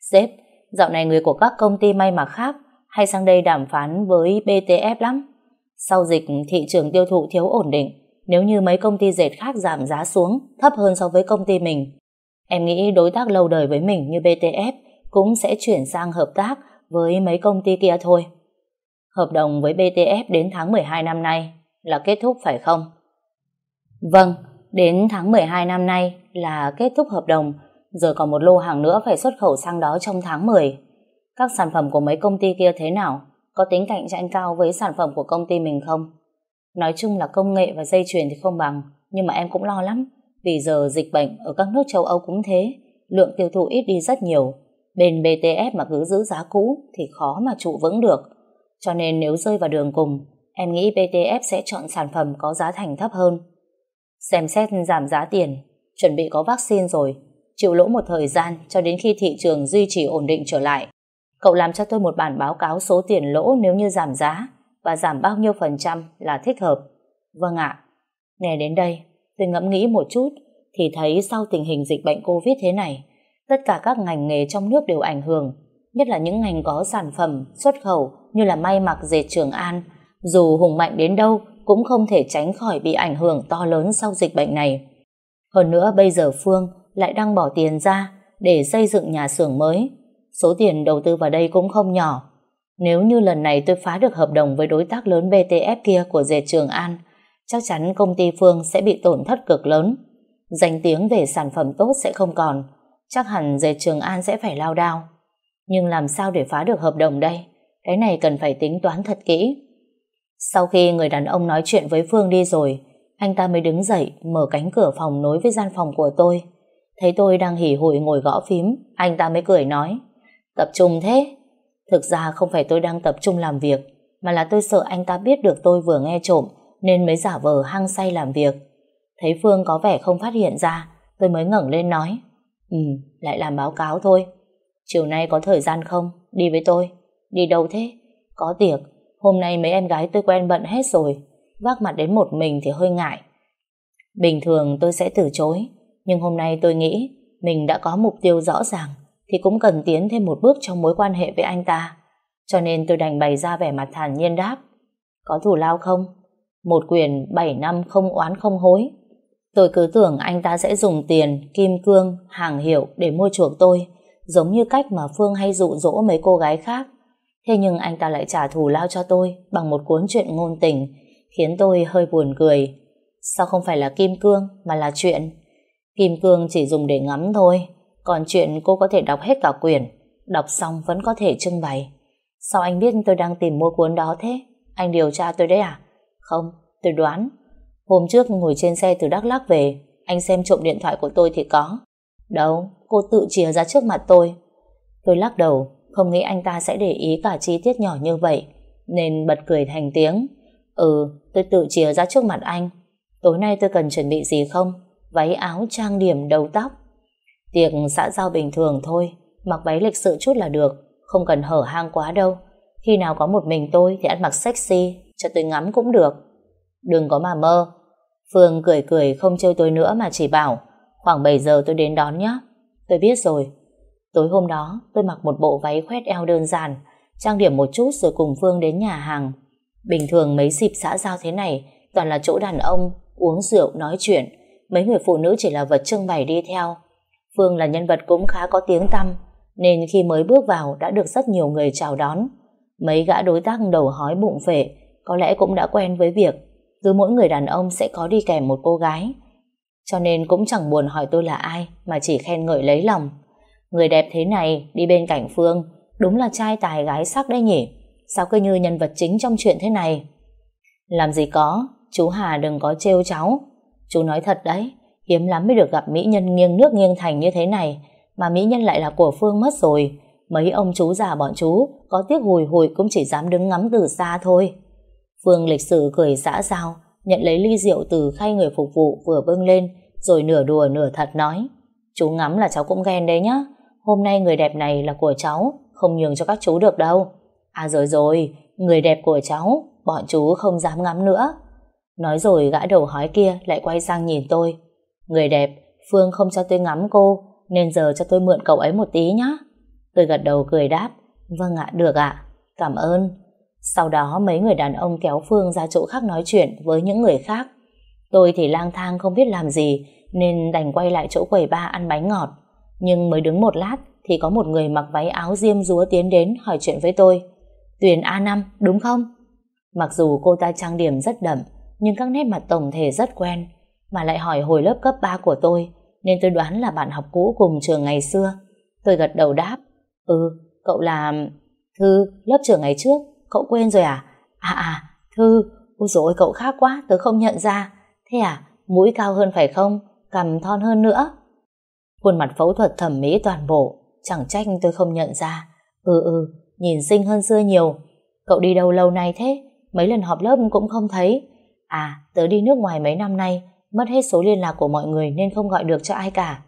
[SPEAKER 1] Sếp, dạo này người của các công ty may mặc khác hay sang đây đàm phán với BTF lắm. Sau dịch thị trường tiêu thụ thiếu ổn định, nếu như mấy công ty dệt khác giảm giá xuống thấp hơn so với công ty mình, em nghĩ đối tác lâu đời với mình như BTF cũng sẽ chuyển sang hợp tác với mấy công ty kia thôi. Hợp đồng với BTF đến tháng 12 năm nay là kết thúc phải không? Vâng, đến tháng 12 năm nay là kết thúc hợp đồng, giờ còn một lô hàng nữa phải xuất khẩu sang đó trong tháng 10. Các sản phẩm của mấy công ty kia thế nào? Có tính cạnh tranh cao với sản phẩm của công ty mình không? Nói chung là công nghệ và dây chuyền thì không bằng, nhưng mà em cũng lo lắm, vì giờ dịch bệnh ở các nước châu Âu cũng thế, lượng tiêu thụ ít đi rất nhiều. Bên BTF mà cứ giữ giá cũ thì khó mà trụ vững được. Cho nên nếu rơi vào đường cùng, em nghĩ BTF sẽ chọn sản phẩm có giá thành thấp hơn. Xem xét giảm giá tiền, chuẩn bị có vaccine rồi, chịu lỗ một thời gian cho đến khi thị trường duy trì ổn định trở lại. Cậu làm cho tôi một bản báo cáo số tiền lỗ nếu như giảm giá và giảm bao nhiêu phần trăm là thích hợp. Vâng ạ. Nghe đến đây, tôi ngẫm nghĩ một chút thì thấy sau tình hình dịch bệnh Covid thế này, tất cả các ngành nghề trong nước đều ảnh hưởng, nhất là những ngành có sản phẩm, xuất khẩu như là may mặc dệt Trường An, dù hùng mạnh đến đâu cũng không thể tránh khỏi bị ảnh hưởng to lớn sau dịch bệnh này. Hơn nữa bây giờ Phương lại đang bỏ tiền ra để xây dựng nhà xưởng mới. Số tiền đầu tư vào đây cũng không nhỏ. Nếu như lần này tôi phá được hợp đồng với đối tác lớn BTF kia của dệt Trường An, chắc chắn công ty Phương sẽ bị tổn thất cực lớn. Danh tiếng về sản phẩm tốt sẽ không còn, chắc hẳn dệt Trường An sẽ phải lao đao. Nhưng làm sao để phá được hợp đồng đây? Cái này cần phải tính toán thật kỹ. Sau khi người đàn ông nói chuyện với Phương đi rồi, anh ta mới đứng dậy mở cánh cửa phòng nối với gian phòng của tôi. Thấy tôi đang hỉ hụi ngồi gõ phím, anh ta mới cười nói Tập trung thế? Thực ra không phải tôi đang tập trung làm việc, mà là tôi sợ anh ta biết được tôi vừa nghe trộm nên mới giả vờ hăng say làm việc. Thấy Phương có vẻ không phát hiện ra, tôi mới ngẩng lên nói Ừ, lại làm báo cáo thôi. Chiều nay có thời gian không? Đi với tôi. Đi đâu thế? Có tiệc. Hôm nay mấy em gái tôi quen bận hết rồi. Vác mặt đến một mình thì hơi ngại. Bình thường tôi sẽ từ chối. Nhưng hôm nay tôi nghĩ mình đã có mục tiêu rõ ràng thì cũng cần tiến thêm một bước trong mối quan hệ với anh ta. Cho nên tôi đành bày ra vẻ mặt thản nhiên đáp. Có thủ lao không? Một quyền 7 năm không oán không hối. Tôi cứ tưởng anh ta sẽ dùng tiền, kim cương, hàng hiệu để mua chuộc tôi, giống như cách mà Phương hay dụ dỗ mấy cô gái khác. Thế nhưng anh ta lại trả thù lao cho tôi bằng một cuốn chuyện ngôn tình, khiến tôi hơi buồn cười. Sao không phải là kim cương mà là chuyện? Kim cương chỉ dùng để ngắm thôi, còn chuyện cô có thể đọc hết cả quyển, đọc xong vẫn có thể trưng bày. Sao anh biết tôi đang tìm mua cuốn đó thế? Anh điều tra tôi đấy à? Không, tôi đoán. Hôm trước ngồi trên xe từ Đắk Lắk về, anh xem trộm điện thoại của tôi thì có. Đâu, cô tự chìa ra trước mặt tôi. Tôi lắc đầu, không nghĩ anh ta sẽ để ý cả chi tiết nhỏ như vậy, nên bật cười thành tiếng. Ừ, tôi tự chìa ra trước mặt anh. Tối nay tôi cần chuẩn bị gì không? Váy áo, trang điểm, đầu tóc. Tiệc xã giao bình thường thôi, mặc váy lịch sự chút là được, không cần hở hang quá đâu. Khi nào có một mình tôi thì ăn mặc sexy, cho tôi ngắm cũng được. Đừng có mà mơ. Phương cười cười không chơi tôi nữa mà chỉ bảo khoảng 7 giờ tôi đến đón nhé. Tôi biết rồi. Tối hôm đó tôi mặc một bộ váy khoét eo đơn giản, trang điểm một chút rồi cùng Phương đến nhà hàng. Bình thường mấy dịp xã giao thế này toàn là chỗ đàn ông, uống rượu, nói chuyện. Mấy người phụ nữ chỉ là vật trưng bày đi theo. Phương là nhân vật cũng khá có tiếng tăm, nên khi mới bước vào đã được rất nhiều người chào đón. Mấy gã đối tác đầu hói bụng phệ có lẽ cũng đã quen với việc cứ mỗi người đàn ông sẽ có đi kèm một cô gái. Cho nên cũng chẳng buồn hỏi tôi là ai mà chỉ khen ngợi lấy lòng. Người đẹp thế này đi bên cạnh Phương đúng là trai tài gái sắc đấy nhỉ. Sao cứ như nhân vật chính trong chuyện thế này? Làm gì có, chú Hà đừng có trêu cháu. Chú nói thật đấy, hiếm lắm mới được gặp mỹ nhân nghiêng nước nghiêng thành như thế này, mà mỹ nhân lại là của Phương mất rồi. Mấy ông chú già bọn chú có tiếc hùi hùi cũng chỉ dám đứng ngắm từ xa thôi. Phương lịch sự cười xã giao, nhận lấy ly rượu từ khay người phục vụ vừa bưng lên, rồi nửa đùa nửa thật nói. Chú ngắm là cháu cũng ghen đấy nhá. Hôm nay người đẹp này là của cháu, không nhường cho các chú được đâu. À rồi rồi, người đẹp của cháu, bọn chú không dám ngắm nữa. Nói rồi gã đầu hói kia lại quay sang nhìn tôi. Người đẹp, Phương không cho tôi ngắm cô, nên giờ cho tôi mượn cậu ấy một tí nhá. Tôi gật đầu cười đáp. Vâng ạ, được ạ. Cảm ơn. Sau đó mấy người đàn ông kéo Phương ra chỗ khác nói chuyện với những người khác. Tôi thì lang thang không biết làm gì nên đành quay lại chỗ quầy ba ăn bánh ngọt. Nhưng mới đứng một lát thì có một người mặc váy áo diêm rúa tiến đến hỏi chuyện với tôi. Tuyền A5, đúng không? Mặc dù cô ta trang điểm rất đậm nhưng các nét mặt tổng thể rất quen mà lại hỏi hồi lớp cấp 3 của tôi nên tôi đoán là bạn học cũ cùng trường ngày xưa. Tôi gật đầu đáp Ừ, cậu là... Thư, ừ, lớp trưởng ngày trước Cậu quên rồi à? À à, Thư, ôi dồi cậu khác quá, tớ không nhận ra. Thế à, mũi cao hơn phải không? Cằm thon hơn nữa. Khuôn mặt phẫu thuật thẩm mỹ toàn bộ, chẳng trách tôi không nhận ra. Ừ ừ, nhìn xinh hơn xưa nhiều. Cậu đi đâu lâu nay thế? Mấy lần họp lớp cũng không thấy. À, tớ đi nước ngoài mấy năm nay, mất hết số liên lạc của mọi người nên không gọi được cho ai cả.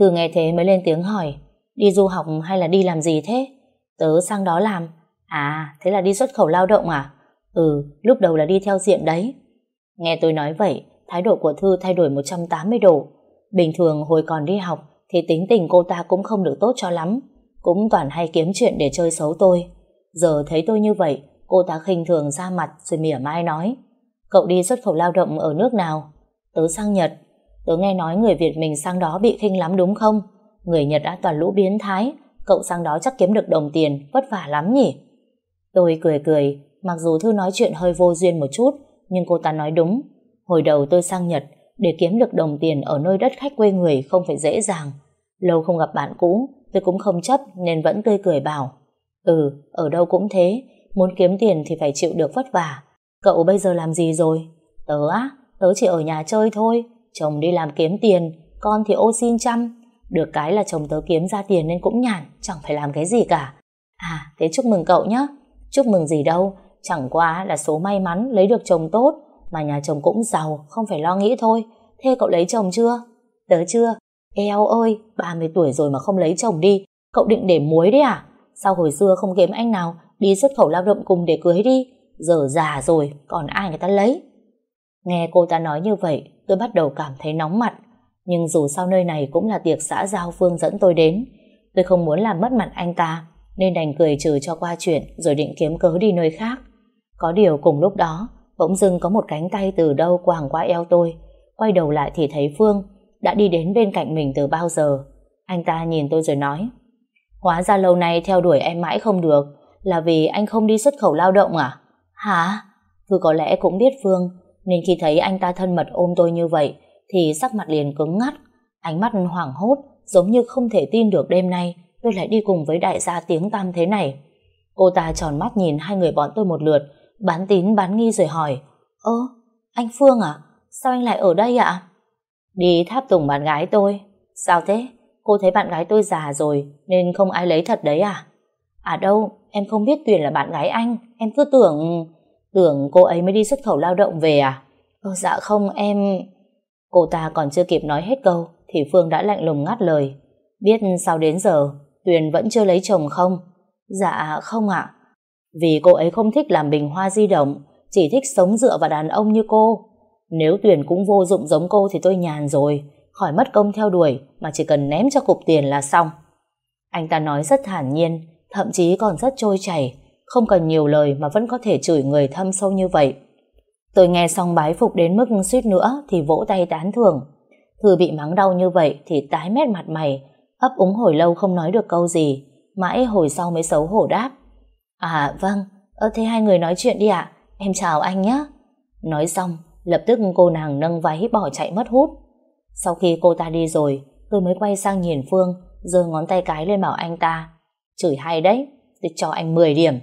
[SPEAKER 1] Thư nghe thế mới lên tiếng hỏi, đi du học hay là đi làm gì thế? Tớ sang đó làm, À, thế là đi xuất khẩu lao động à? Ừ, lúc đầu là đi theo diện đấy. Nghe tôi nói vậy, thái độ của Thư thay đổi 180 độ. Bình thường hồi còn đi học thì tính tình cô ta cũng không được tốt cho lắm. Cũng toàn hay kiếm chuyện để chơi xấu tôi. Giờ thấy tôi như vậy, cô ta khinh thường ra mặt rồi mỉa mai nói. Cậu đi xuất khẩu lao động ở nước nào? Tớ sang Nhật. Tớ nghe nói người Việt mình sang đó bị khinh lắm đúng không? Người Nhật đã toàn lũ biến thái. Cậu sang đó chắc kiếm được đồng tiền, vất vả lắm nhỉ? Tôi cười cười, mặc dù Thư nói chuyện hơi vô duyên một chút, nhưng cô ta nói đúng. Hồi đầu tôi sang Nhật, để kiếm được đồng tiền ở nơi đất khách quê người không phải dễ dàng. Lâu không gặp bạn cũ, tôi cũng không chấp nên vẫn tươi cười bảo. Ừ, ở đâu cũng thế, muốn kiếm tiền thì phải chịu được vất vả. Cậu bây giờ làm gì rồi? Tớ á, tớ chỉ ở nhà chơi thôi, chồng đi làm kiếm tiền, con thì ô xin chăm. Được cái là chồng tớ kiếm ra tiền nên cũng nhàn, chẳng phải làm cái gì cả. À, thế chúc mừng cậu nhé. Chúc mừng gì đâu, chẳng qua là số may mắn lấy được chồng tốt, mà nhà chồng cũng giàu, không phải lo nghĩ thôi. Thế cậu lấy chồng chưa? Tớ chưa. Eo ơi, 30 tuổi rồi mà không lấy chồng đi, cậu định để muối đấy à? Sao hồi xưa không kiếm anh nào đi xuất khẩu lao động cùng để cưới đi? Giờ già rồi, còn ai người ta lấy? Nghe cô ta nói như vậy, tôi bắt đầu cảm thấy nóng mặt. Nhưng dù sao nơi này cũng là tiệc xã giao Phương dẫn tôi đến, tôi không muốn làm mất mặt anh ta, nên đành cười trừ cho qua chuyện rồi định kiếm cớ đi nơi khác. Có điều cùng lúc đó, bỗng dưng có một cánh tay từ đâu quàng qua eo tôi. Quay đầu lại thì thấy Phương đã đi đến bên cạnh mình từ bao giờ. Anh ta nhìn tôi rồi nói Hóa ra lâu nay theo đuổi em mãi không được là vì anh không đi xuất khẩu lao động à? Hả? Vừa có lẽ cũng biết Phương nên khi thấy anh ta thân mật ôm tôi như vậy thì sắc mặt liền cứng ngắt ánh mắt hoảng hốt giống như không thể tin được đêm nay tôi lại đi cùng với đại gia tiếng tam thế này. Cô ta tròn mắt nhìn hai người bọn tôi một lượt, bán tín bán nghi rồi hỏi, Ơ, anh Phương à? Sao anh lại ở đây ạ? Đi tháp tùng bạn gái tôi. Sao thế? Cô thấy bạn gái tôi già rồi nên không ai lấy thật đấy à? À đâu, em không biết Tuyền là bạn gái anh. Em cứ tưởng... Tưởng cô ấy mới đi xuất khẩu lao động về à? Ờ, dạ không, em... Cô ta còn chưa kịp nói hết câu thì Phương đã lạnh lùng ngắt lời. Biết sao đến giờ Tuyền vẫn chưa lấy chồng không? Dạ không ạ. Vì cô ấy không thích làm bình hoa di động, chỉ thích sống dựa vào đàn ông như cô. Nếu Tuyền cũng vô dụng giống cô thì tôi nhàn rồi, khỏi mất công theo đuổi mà chỉ cần ném cho cục tiền là xong. Anh ta nói rất thản nhiên, thậm chí còn rất trôi chảy, không cần nhiều lời mà vẫn có thể chửi người thâm sâu như vậy. Tôi nghe xong bái phục đến mức suýt nữa thì vỗ tay tán thưởng. Thư bị mắng đau như vậy thì tái mét mặt mày, ấp úng hồi lâu không nói được câu gì, mãi hồi sau mới xấu hổ đáp. À vâng, ơ thế hai người nói chuyện đi ạ, em chào anh nhé. Nói xong, lập tức cô nàng nâng váy bỏ chạy mất hút. Sau khi cô ta đi rồi, tôi mới quay sang nhìn Phương, giơ ngón tay cái lên bảo anh ta. Chửi hay đấy, tôi cho anh 10 điểm.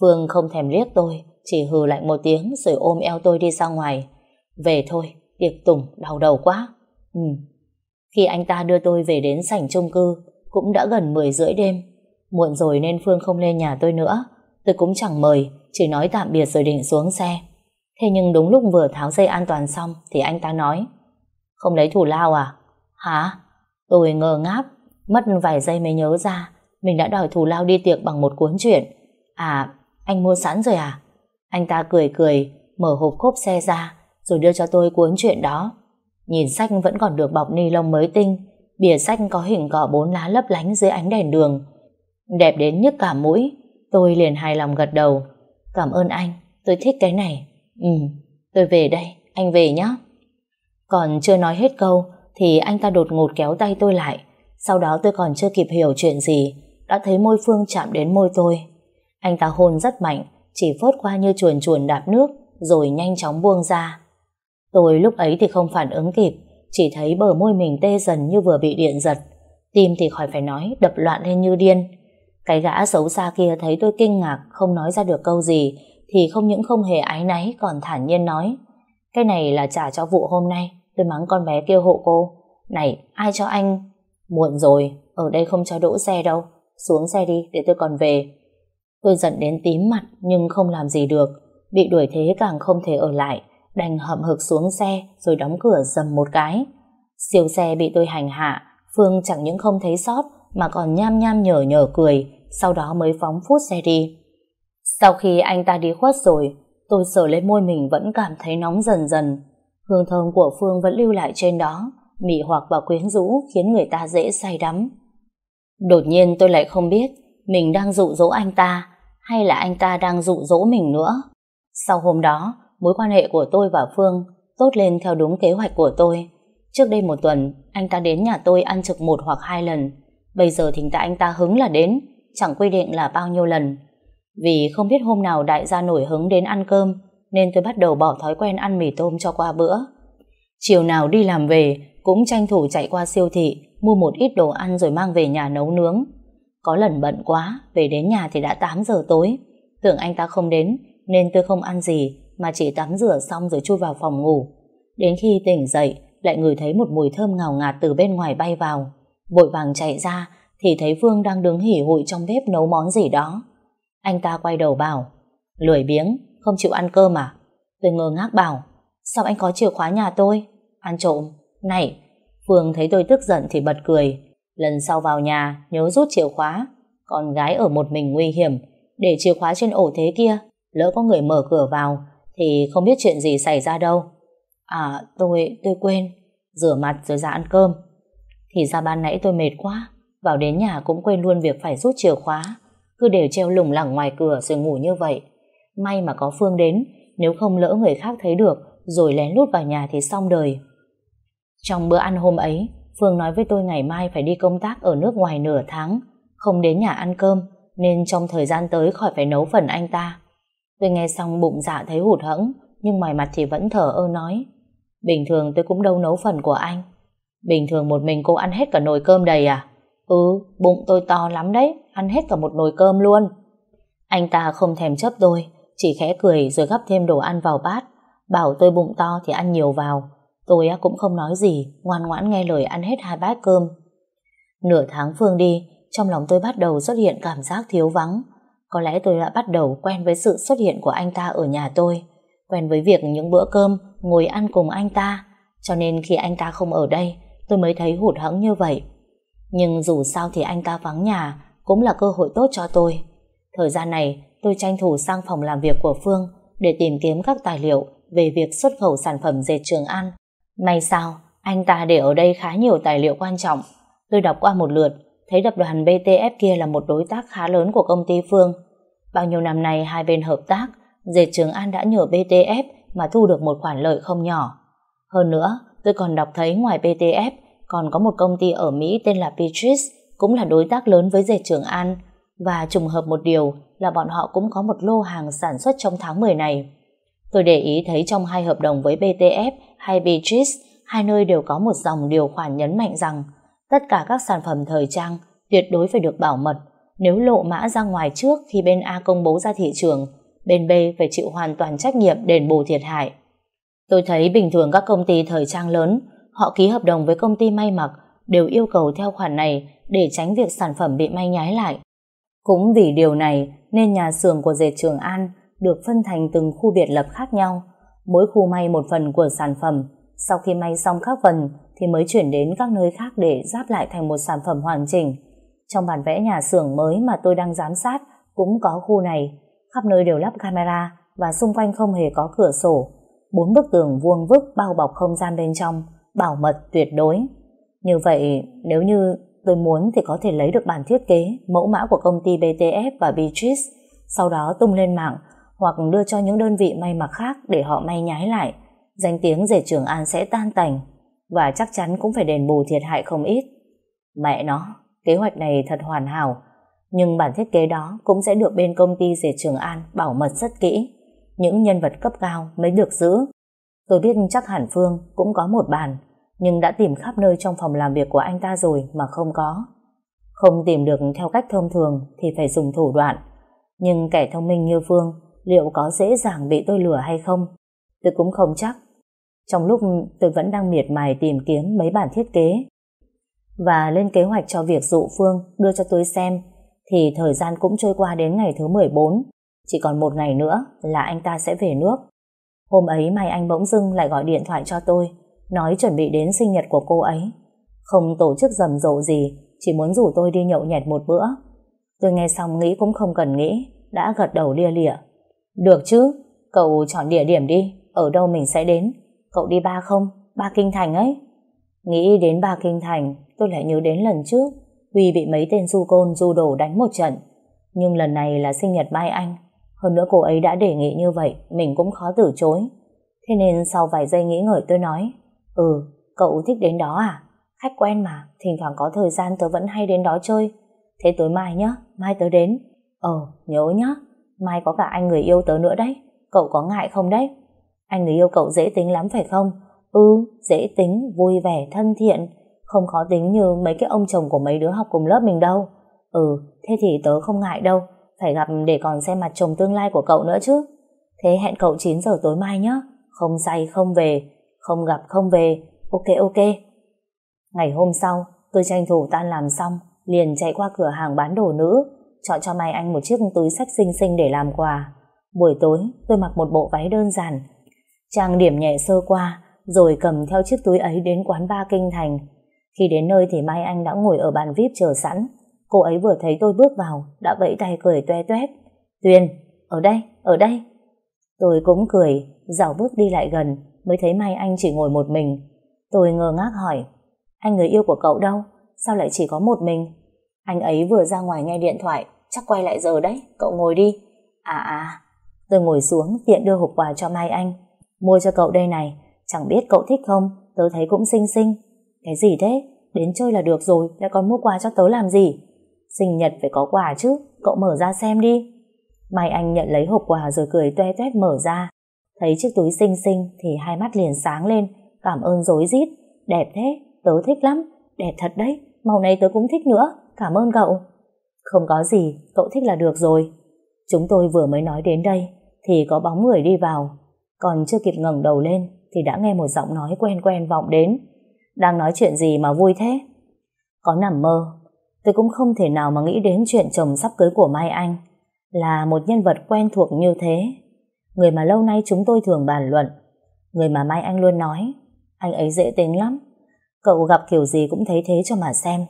[SPEAKER 1] Phương không thèm liếc tôi, chỉ hừ lạnh một tiếng rồi ôm eo tôi đi ra ngoài. Về thôi, tiệc tùng, đau đầu quá. Ừ, khi anh ta đưa tôi về đến sảnh chung cư, cũng đã gần 10 rưỡi đêm. Muộn rồi nên Phương không lên nhà tôi nữa. Tôi cũng chẳng mời, chỉ nói tạm biệt rồi định xuống xe. Thế nhưng đúng lúc vừa tháo dây an toàn xong thì anh ta nói Không lấy thủ lao à? Hả? Tôi ngơ ngác, mất vài giây mới nhớ ra mình đã đòi thù lao đi tiệc bằng một cuốn truyện. À, anh mua sẵn rồi à? Anh ta cười cười, mở hộp cốp xe ra, rồi đưa cho tôi cuốn truyện đó. Nhìn sách vẫn còn được bọc ni lông mới tinh, bìa sách có hình cỏ bốn lá lấp lánh dưới ánh đèn đường. Đẹp đến nhức cả mũi, tôi liền hài lòng gật đầu. Cảm ơn anh, tôi thích cái này. Ừ, tôi về đây, anh về nhé. Còn chưa nói hết câu, thì anh ta đột ngột kéo tay tôi lại. Sau đó tôi còn chưa kịp hiểu chuyện gì, đã thấy môi Phương chạm đến môi tôi. Anh ta hôn rất mạnh, chỉ phớt qua như chuồn chuồn đạp nước, rồi nhanh chóng buông ra. Tôi lúc ấy thì không phản ứng kịp, chỉ thấy bờ môi mình tê dần như vừa bị điện giật. Tim thì khỏi phải nói, đập loạn lên như điên. Cái gã xấu xa kia thấy tôi kinh ngạc, không nói ra được câu gì, thì không những không hề ái náy còn thản nhiên nói. Cái này là trả cho vụ hôm nay, tôi mắng con bé kêu hộ cô. Này, ai cho anh? Muộn rồi, ở đây không cho đỗ xe đâu. Xuống xe đi để tôi còn về. Tôi giận đến tím mặt nhưng không làm gì được. Bị đuổi thế càng không thể ở lại. Đành hậm hực xuống xe rồi đóng cửa dầm một cái. Siêu xe bị tôi hành hạ. Phương chẳng những không thấy sót mà còn nham nham nhở nhở cười. Sau đó mới phóng phút xe đi. Sau khi anh ta đi khuất rồi, tôi sờ lên môi mình vẫn cảm thấy nóng dần dần. Hương thơm của Phương vẫn lưu lại trên đó, mị hoặc và quyến rũ khiến người ta dễ say đắm. Đột nhiên tôi lại không biết mình đang dụ dỗ anh ta hay là anh ta đang dụ dỗ mình nữa. Sau hôm đó, mối quan hệ của tôi và Phương tốt lên theo đúng kế hoạch của tôi. Trước đây một tuần, anh ta đến nhà tôi ăn trực một hoặc hai lần. Bây giờ thì tại anh ta hứng là đến, chẳng quy định là bao nhiêu lần. Vì không biết hôm nào đại gia nổi hứng đến ăn cơm, nên tôi bắt đầu bỏ thói quen ăn mì tôm cho qua bữa. Chiều nào đi làm về, cũng tranh thủ chạy qua siêu thị, mua một ít đồ ăn rồi mang về nhà nấu nướng. Có lần bận quá, về đến nhà thì đã 8 giờ tối. Tưởng anh ta không đến, nên tôi không ăn gì, mà chỉ tắm rửa xong rồi chui vào phòng ngủ. Đến khi tỉnh dậy, lại ngửi thấy một mùi thơm ngào ngạt từ bên ngoài bay vào. Vội vàng chạy ra, thì thấy Phương đang đứng hỉ hụi trong bếp nấu món gì đó. Anh ta quay đầu bảo, lười biếng, không chịu ăn cơm à? Tôi ngơ ngác bảo, sao anh có chìa khóa nhà tôi? Ăn trộm. Này, Phương thấy tôi tức giận thì bật cười. Lần sau vào nhà, nhớ rút chìa khóa. Con gái ở một mình nguy hiểm, để chìa khóa trên ổ thế kia. Lỡ có người mở cửa vào, thì không biết chuyện gì xảy ra đâu. À, tôi, tôi quên. Rửa mặt rồi ra ăn cơm. Thì ra ban nãy tôi mệt quá. Vào đến nhà cũng quên luôn việc phải rút chìa khóa. Cứ đều treo lủng lẳng ngoài cửa rồi ngủ như vậy. May mà có Phương đến, nếu không lỡ người khác thấy được, rồi lén lút vào nhà thì xong đời. Trong bữa ăn hôm ấy, Phương nói với tôi ngày mai phải đi công tác ở nước ngoài nửa tháng, không đến nhà ăn cơm, nên trong thời gian tới khỏi phải nấu phần anh ta. Tôi nghe xong bụng dạ thấy hụt hẫng, nhưng ngoài mặt thì vẫn thở ơ nói. Bình thường tôi cũng đâu nấu phần của anh. Bình thường một mình cô ăn hết cả nồi cơm đầy à? Ừ, bụng tôi to lắm đấy, ăn hết cả một nồi cơm luôn. Anh ta không thèm chấp tôi, chỉ khẽ cười rồi gắp thêm đồ ăn vào bát, bảo tôi bụng to thì ăn nhiều vào, Tôi cũng không nói gì, ngoan ngoãn nghe lời ăn hết hai bát cơm. Nửa tháng Phương đi, trong lòng tôi bắt đầu xuất hiện cảm giác thiếu vắng. Có lẽ tôi đã bắt đầu quen với sự xuất hiện của anh ta ở nhà tôi, quen với việc những bữa cơm ngồi ăn cùng anh ta, cho nên khi anh ta không ở đây, tôi mới thấy hụt hẫng như vậy. Nhưng dù sao thì anh ta vắng nhà cũng là cơ hội tốt cho tôi. Thời gian này, tôi tranh thủ sang phòng làm việc của Phương để tìm kiếm các tài liệu về việc xuất khẩu sản phẩm dệt Trường An May sao, anh ta để ở đây khá nhiều tài liệu quan trọng. Tôi đọc qua một lượt, thấy tập đoàn BTF kia là một đối tác khá lớn của công ty Phương. Bao nhiêu năm nay hai bên hợp tác, Dệt Trường An đã nhờ BTF mà thu được một khoản lợi không nhỏ. Hơn nữa, tôi còn đọc thấy ngoài BTF còn có một công ty ở Mỹ tên là Peaches cũng là đối tác lớn với Dệt Trường An và trùng hợp một điều là bọn họ cũng có một lô hàng sản xuất trong tháng 10 này. Tôi để ý thấy trong hai hợp đồng với BTF hay Beatrice, hai nơi đều có một dòng điều khoản nhấn mạnh rằng tất cả các sản phẩm thời trang tuyệt đối phải được bảo mật. Nếu lộ mã ra ngoài trước khi bên A công bố ra thị trường, bên B phải chịu hoàn toàn trách nhiệm đền bù thiệt hại. Tôi thấy bình thường các công ty thời trang lớn, họ ký hợp đồng với công ty may mặc đều yêu cầu theo khoản này để tránh việc sản phẩm bị may nhái lại. Cũng vì điều này nên nhà xưởng của dệt Trường An được phân thành từng khu biệt lập khác nhau Mỗi khu may một phần của sản phẩm, sau khi may xong các phần thì mới chuyển đến các nơi khác để ráp lại thành một sản phẩm hoàn chỉnh. Trong bản vẽ nhà xưởng mới mà tôi đang giám sát cũng có khu này, khắp nơi đều lắp camera và xung quanh không hề có cửa sổ. Bốn bức tường vuông vức bao bọc không gian bên trong, bảo mật tuyệt đối. Như vậy, nếu như tôi muốn thì có thể lấy được bản thiết kế, mẫu mã của công ty BTF và Beatrice, sau đó tung lên mạng hoặc đưa cho những đơn vị may mặc khác để họ may nhái lại. Danh tiếng rể Trường An sẽ tan tành và chắc chắn cũng phải đền bù thiệt hại không ít. Mẹ nó, kế hoạch này thật hoàn hảo, nhưng bản thiết kế đó cũng sẽ được bên công ty dệt Trường An bảo mật rất kỹ. Những nhân vật cấp cao mới được giữ. Tôi biết chắc hẳn Phương cũng có một bàn, nhưng đã tìm khắp nơi trong phòng làm việc của anh ta rồi mà không có. Không tìm được theo cách thông thường thì phải dùng thủ đoạn. Nhưng kẻ thông minh như Phương liệu có dễ dàng bị tôi lừa hay không? Tôi cũng không chắc. Trong lúc tôi vẫn đang miệt mài tìm kiếm mấy bản thiết kế và lên kế hoạch cho việc dụ Phương đưa cho tôi xem thì thời gian cũng trôi qua đến ngày thứ 14. Chỉ còn một ngày nữa là anh ta sẽ về nước. Hôm ấy Mai Anh bỗng dưng lại gọi điện thoại cho tôi nói chuẩn bị đến sinh nhật của cô ấy. Không tổ chức rầm rộ gì chỉ muốn rủ tôi đi nhậu nhẹt một bữa. Tôi nghe xong nghĩ cũng không cần nghĩ đã gật đầu lia lịa. Được chứ, cậu chọn địa điểm đi ở đâu mình sẽ đến. Cậu đi ba không? Ba Kinh Thành ấy. Nghĩ đến ba Kinh Thành tôi lại nhớ đến lần trước Huy bị mấy tên du côn du đổ đánh một trận. Nhưng lần này là sinh nhật Mai Anh. Hơn nữa cô ấy đã đề nghị như vậy, mình cũng khó từ chối. Thế nên sau vài giây nghĩ ngợi tôi nói, Ừ, cậu thích đến đó à? Khách quen mà, thỉnh thoảng có thời gian tớ vẫn hay đến đó chơi. Thế tối mai nhá, mai tớ đến. Ờ, nhớ nhá, mai có cả anh người yêu tớ nữa đấy. Cậu có ngại không đấy? Anh người yêu cậu dễ tính lắm phải không? Ừ, dễ tính, vui vẻ, thân thiện. Không khó tính như mấy cái ông chồng của mấy đứa học cùng lớp mình đâu. Ừ, thế thì tớ không ngại đâu. Phải gặp để còn xem mặt chồng tương lai của cậu nữa chứ. Thế hẹn cậu 9 giờ tối mai nhé. Không say không về, không gặp không về. Ok ok. Ngày hôm sau, tôi tranh thủ tan làm xong, liền chạy qua cửa hàng bán đồ nữ, chọn cho Mai Anh một chiếc túi sách xinh xinh để làm quà. Buổi tối, tôi mặc một bộ váy đơn giản, trang điểm nhẹ sơ qua, rồi cầm theo chiếc túi ấy đến quán ba kinh thành. Khi đến nơi thì Mai Anh đã ngồi ở bàn VIP chờ sẵn. Cô ấy vừa thấy tôi bước vào, đã vẫy tay cười toe toét. Tuyền, ở đây, ở đây. Tôi cũng cười, dạo bước đi lại gần, mới thấy Mai Anh chỉ ngồi một mình. Tôi ngơ ngác hỏi, anh người yêu của cậu đâu? Sao lại chỉ có một mình? Anh ấy vừa ra ngoài nghe điện thoại, chắc quay lại giờ đấy, cậu ngồi đi. À à, tôi ngồi xuống tiện đưa hộp quà cho Mai Anh. Mua cho cậu đây này, chẳng biết cậu thích không, tớ thấy cũng xinh xinh. Cái gì thế? Đến chơi là được rồi, lại còn mua quà cho tớ làm gì? Sinh nhật phải có quà chứ, cậu mở ra xem đi. Mai Anh nhận lấy hộp quà rồi cười toe toét mở ra. Thấy chiếc túi xinh xinh thì hai mắt liền sáng lên, cảm ơn dối rít Đẹp thế, tớ thích lắm, đẹp thật đấy, màu này tớ cũng thích nữa, cảm ơn cậu. Không có gì, cậu thích là được rồi. Chúng tôi vừa mới nói đến đây, thì có bóng người đi vào. Còn chưa kịp ngẩng đầu lên, thì đã nghe một giọng nói quen quen vọng đến. Đang nói chuyện gì mà vui thế? Có nằm mơ, tôi cũng không thể nào mà nghĩ đến chuyện chồng sắp cưới của Mai Anh. Là một nhân vật quen thuộc như thế. Người mà lâu nay chúng tôi thường bàn luận. Người mà Mai Anh luôn nói. Anh ấy dễ tính lắm. Cậu gặp kiểu gì cũng thấy thế cho mà xem.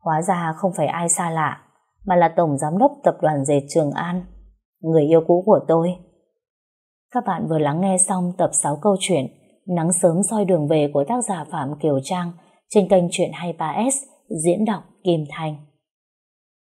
[SPEAKER 1] Hóa ra không phải ai xa lạ, mà là Tổng Giám đốc Tập đoàn Dệt Trường An, người yêu cũ của tôi. Các bạn vừa lắng nghe xong tập 6 câu chuyện Nắng sớm soi đường về của tác giả Phạm Kiều Trang trên kênh Chuyện 23S diễn đọc Kim Thành.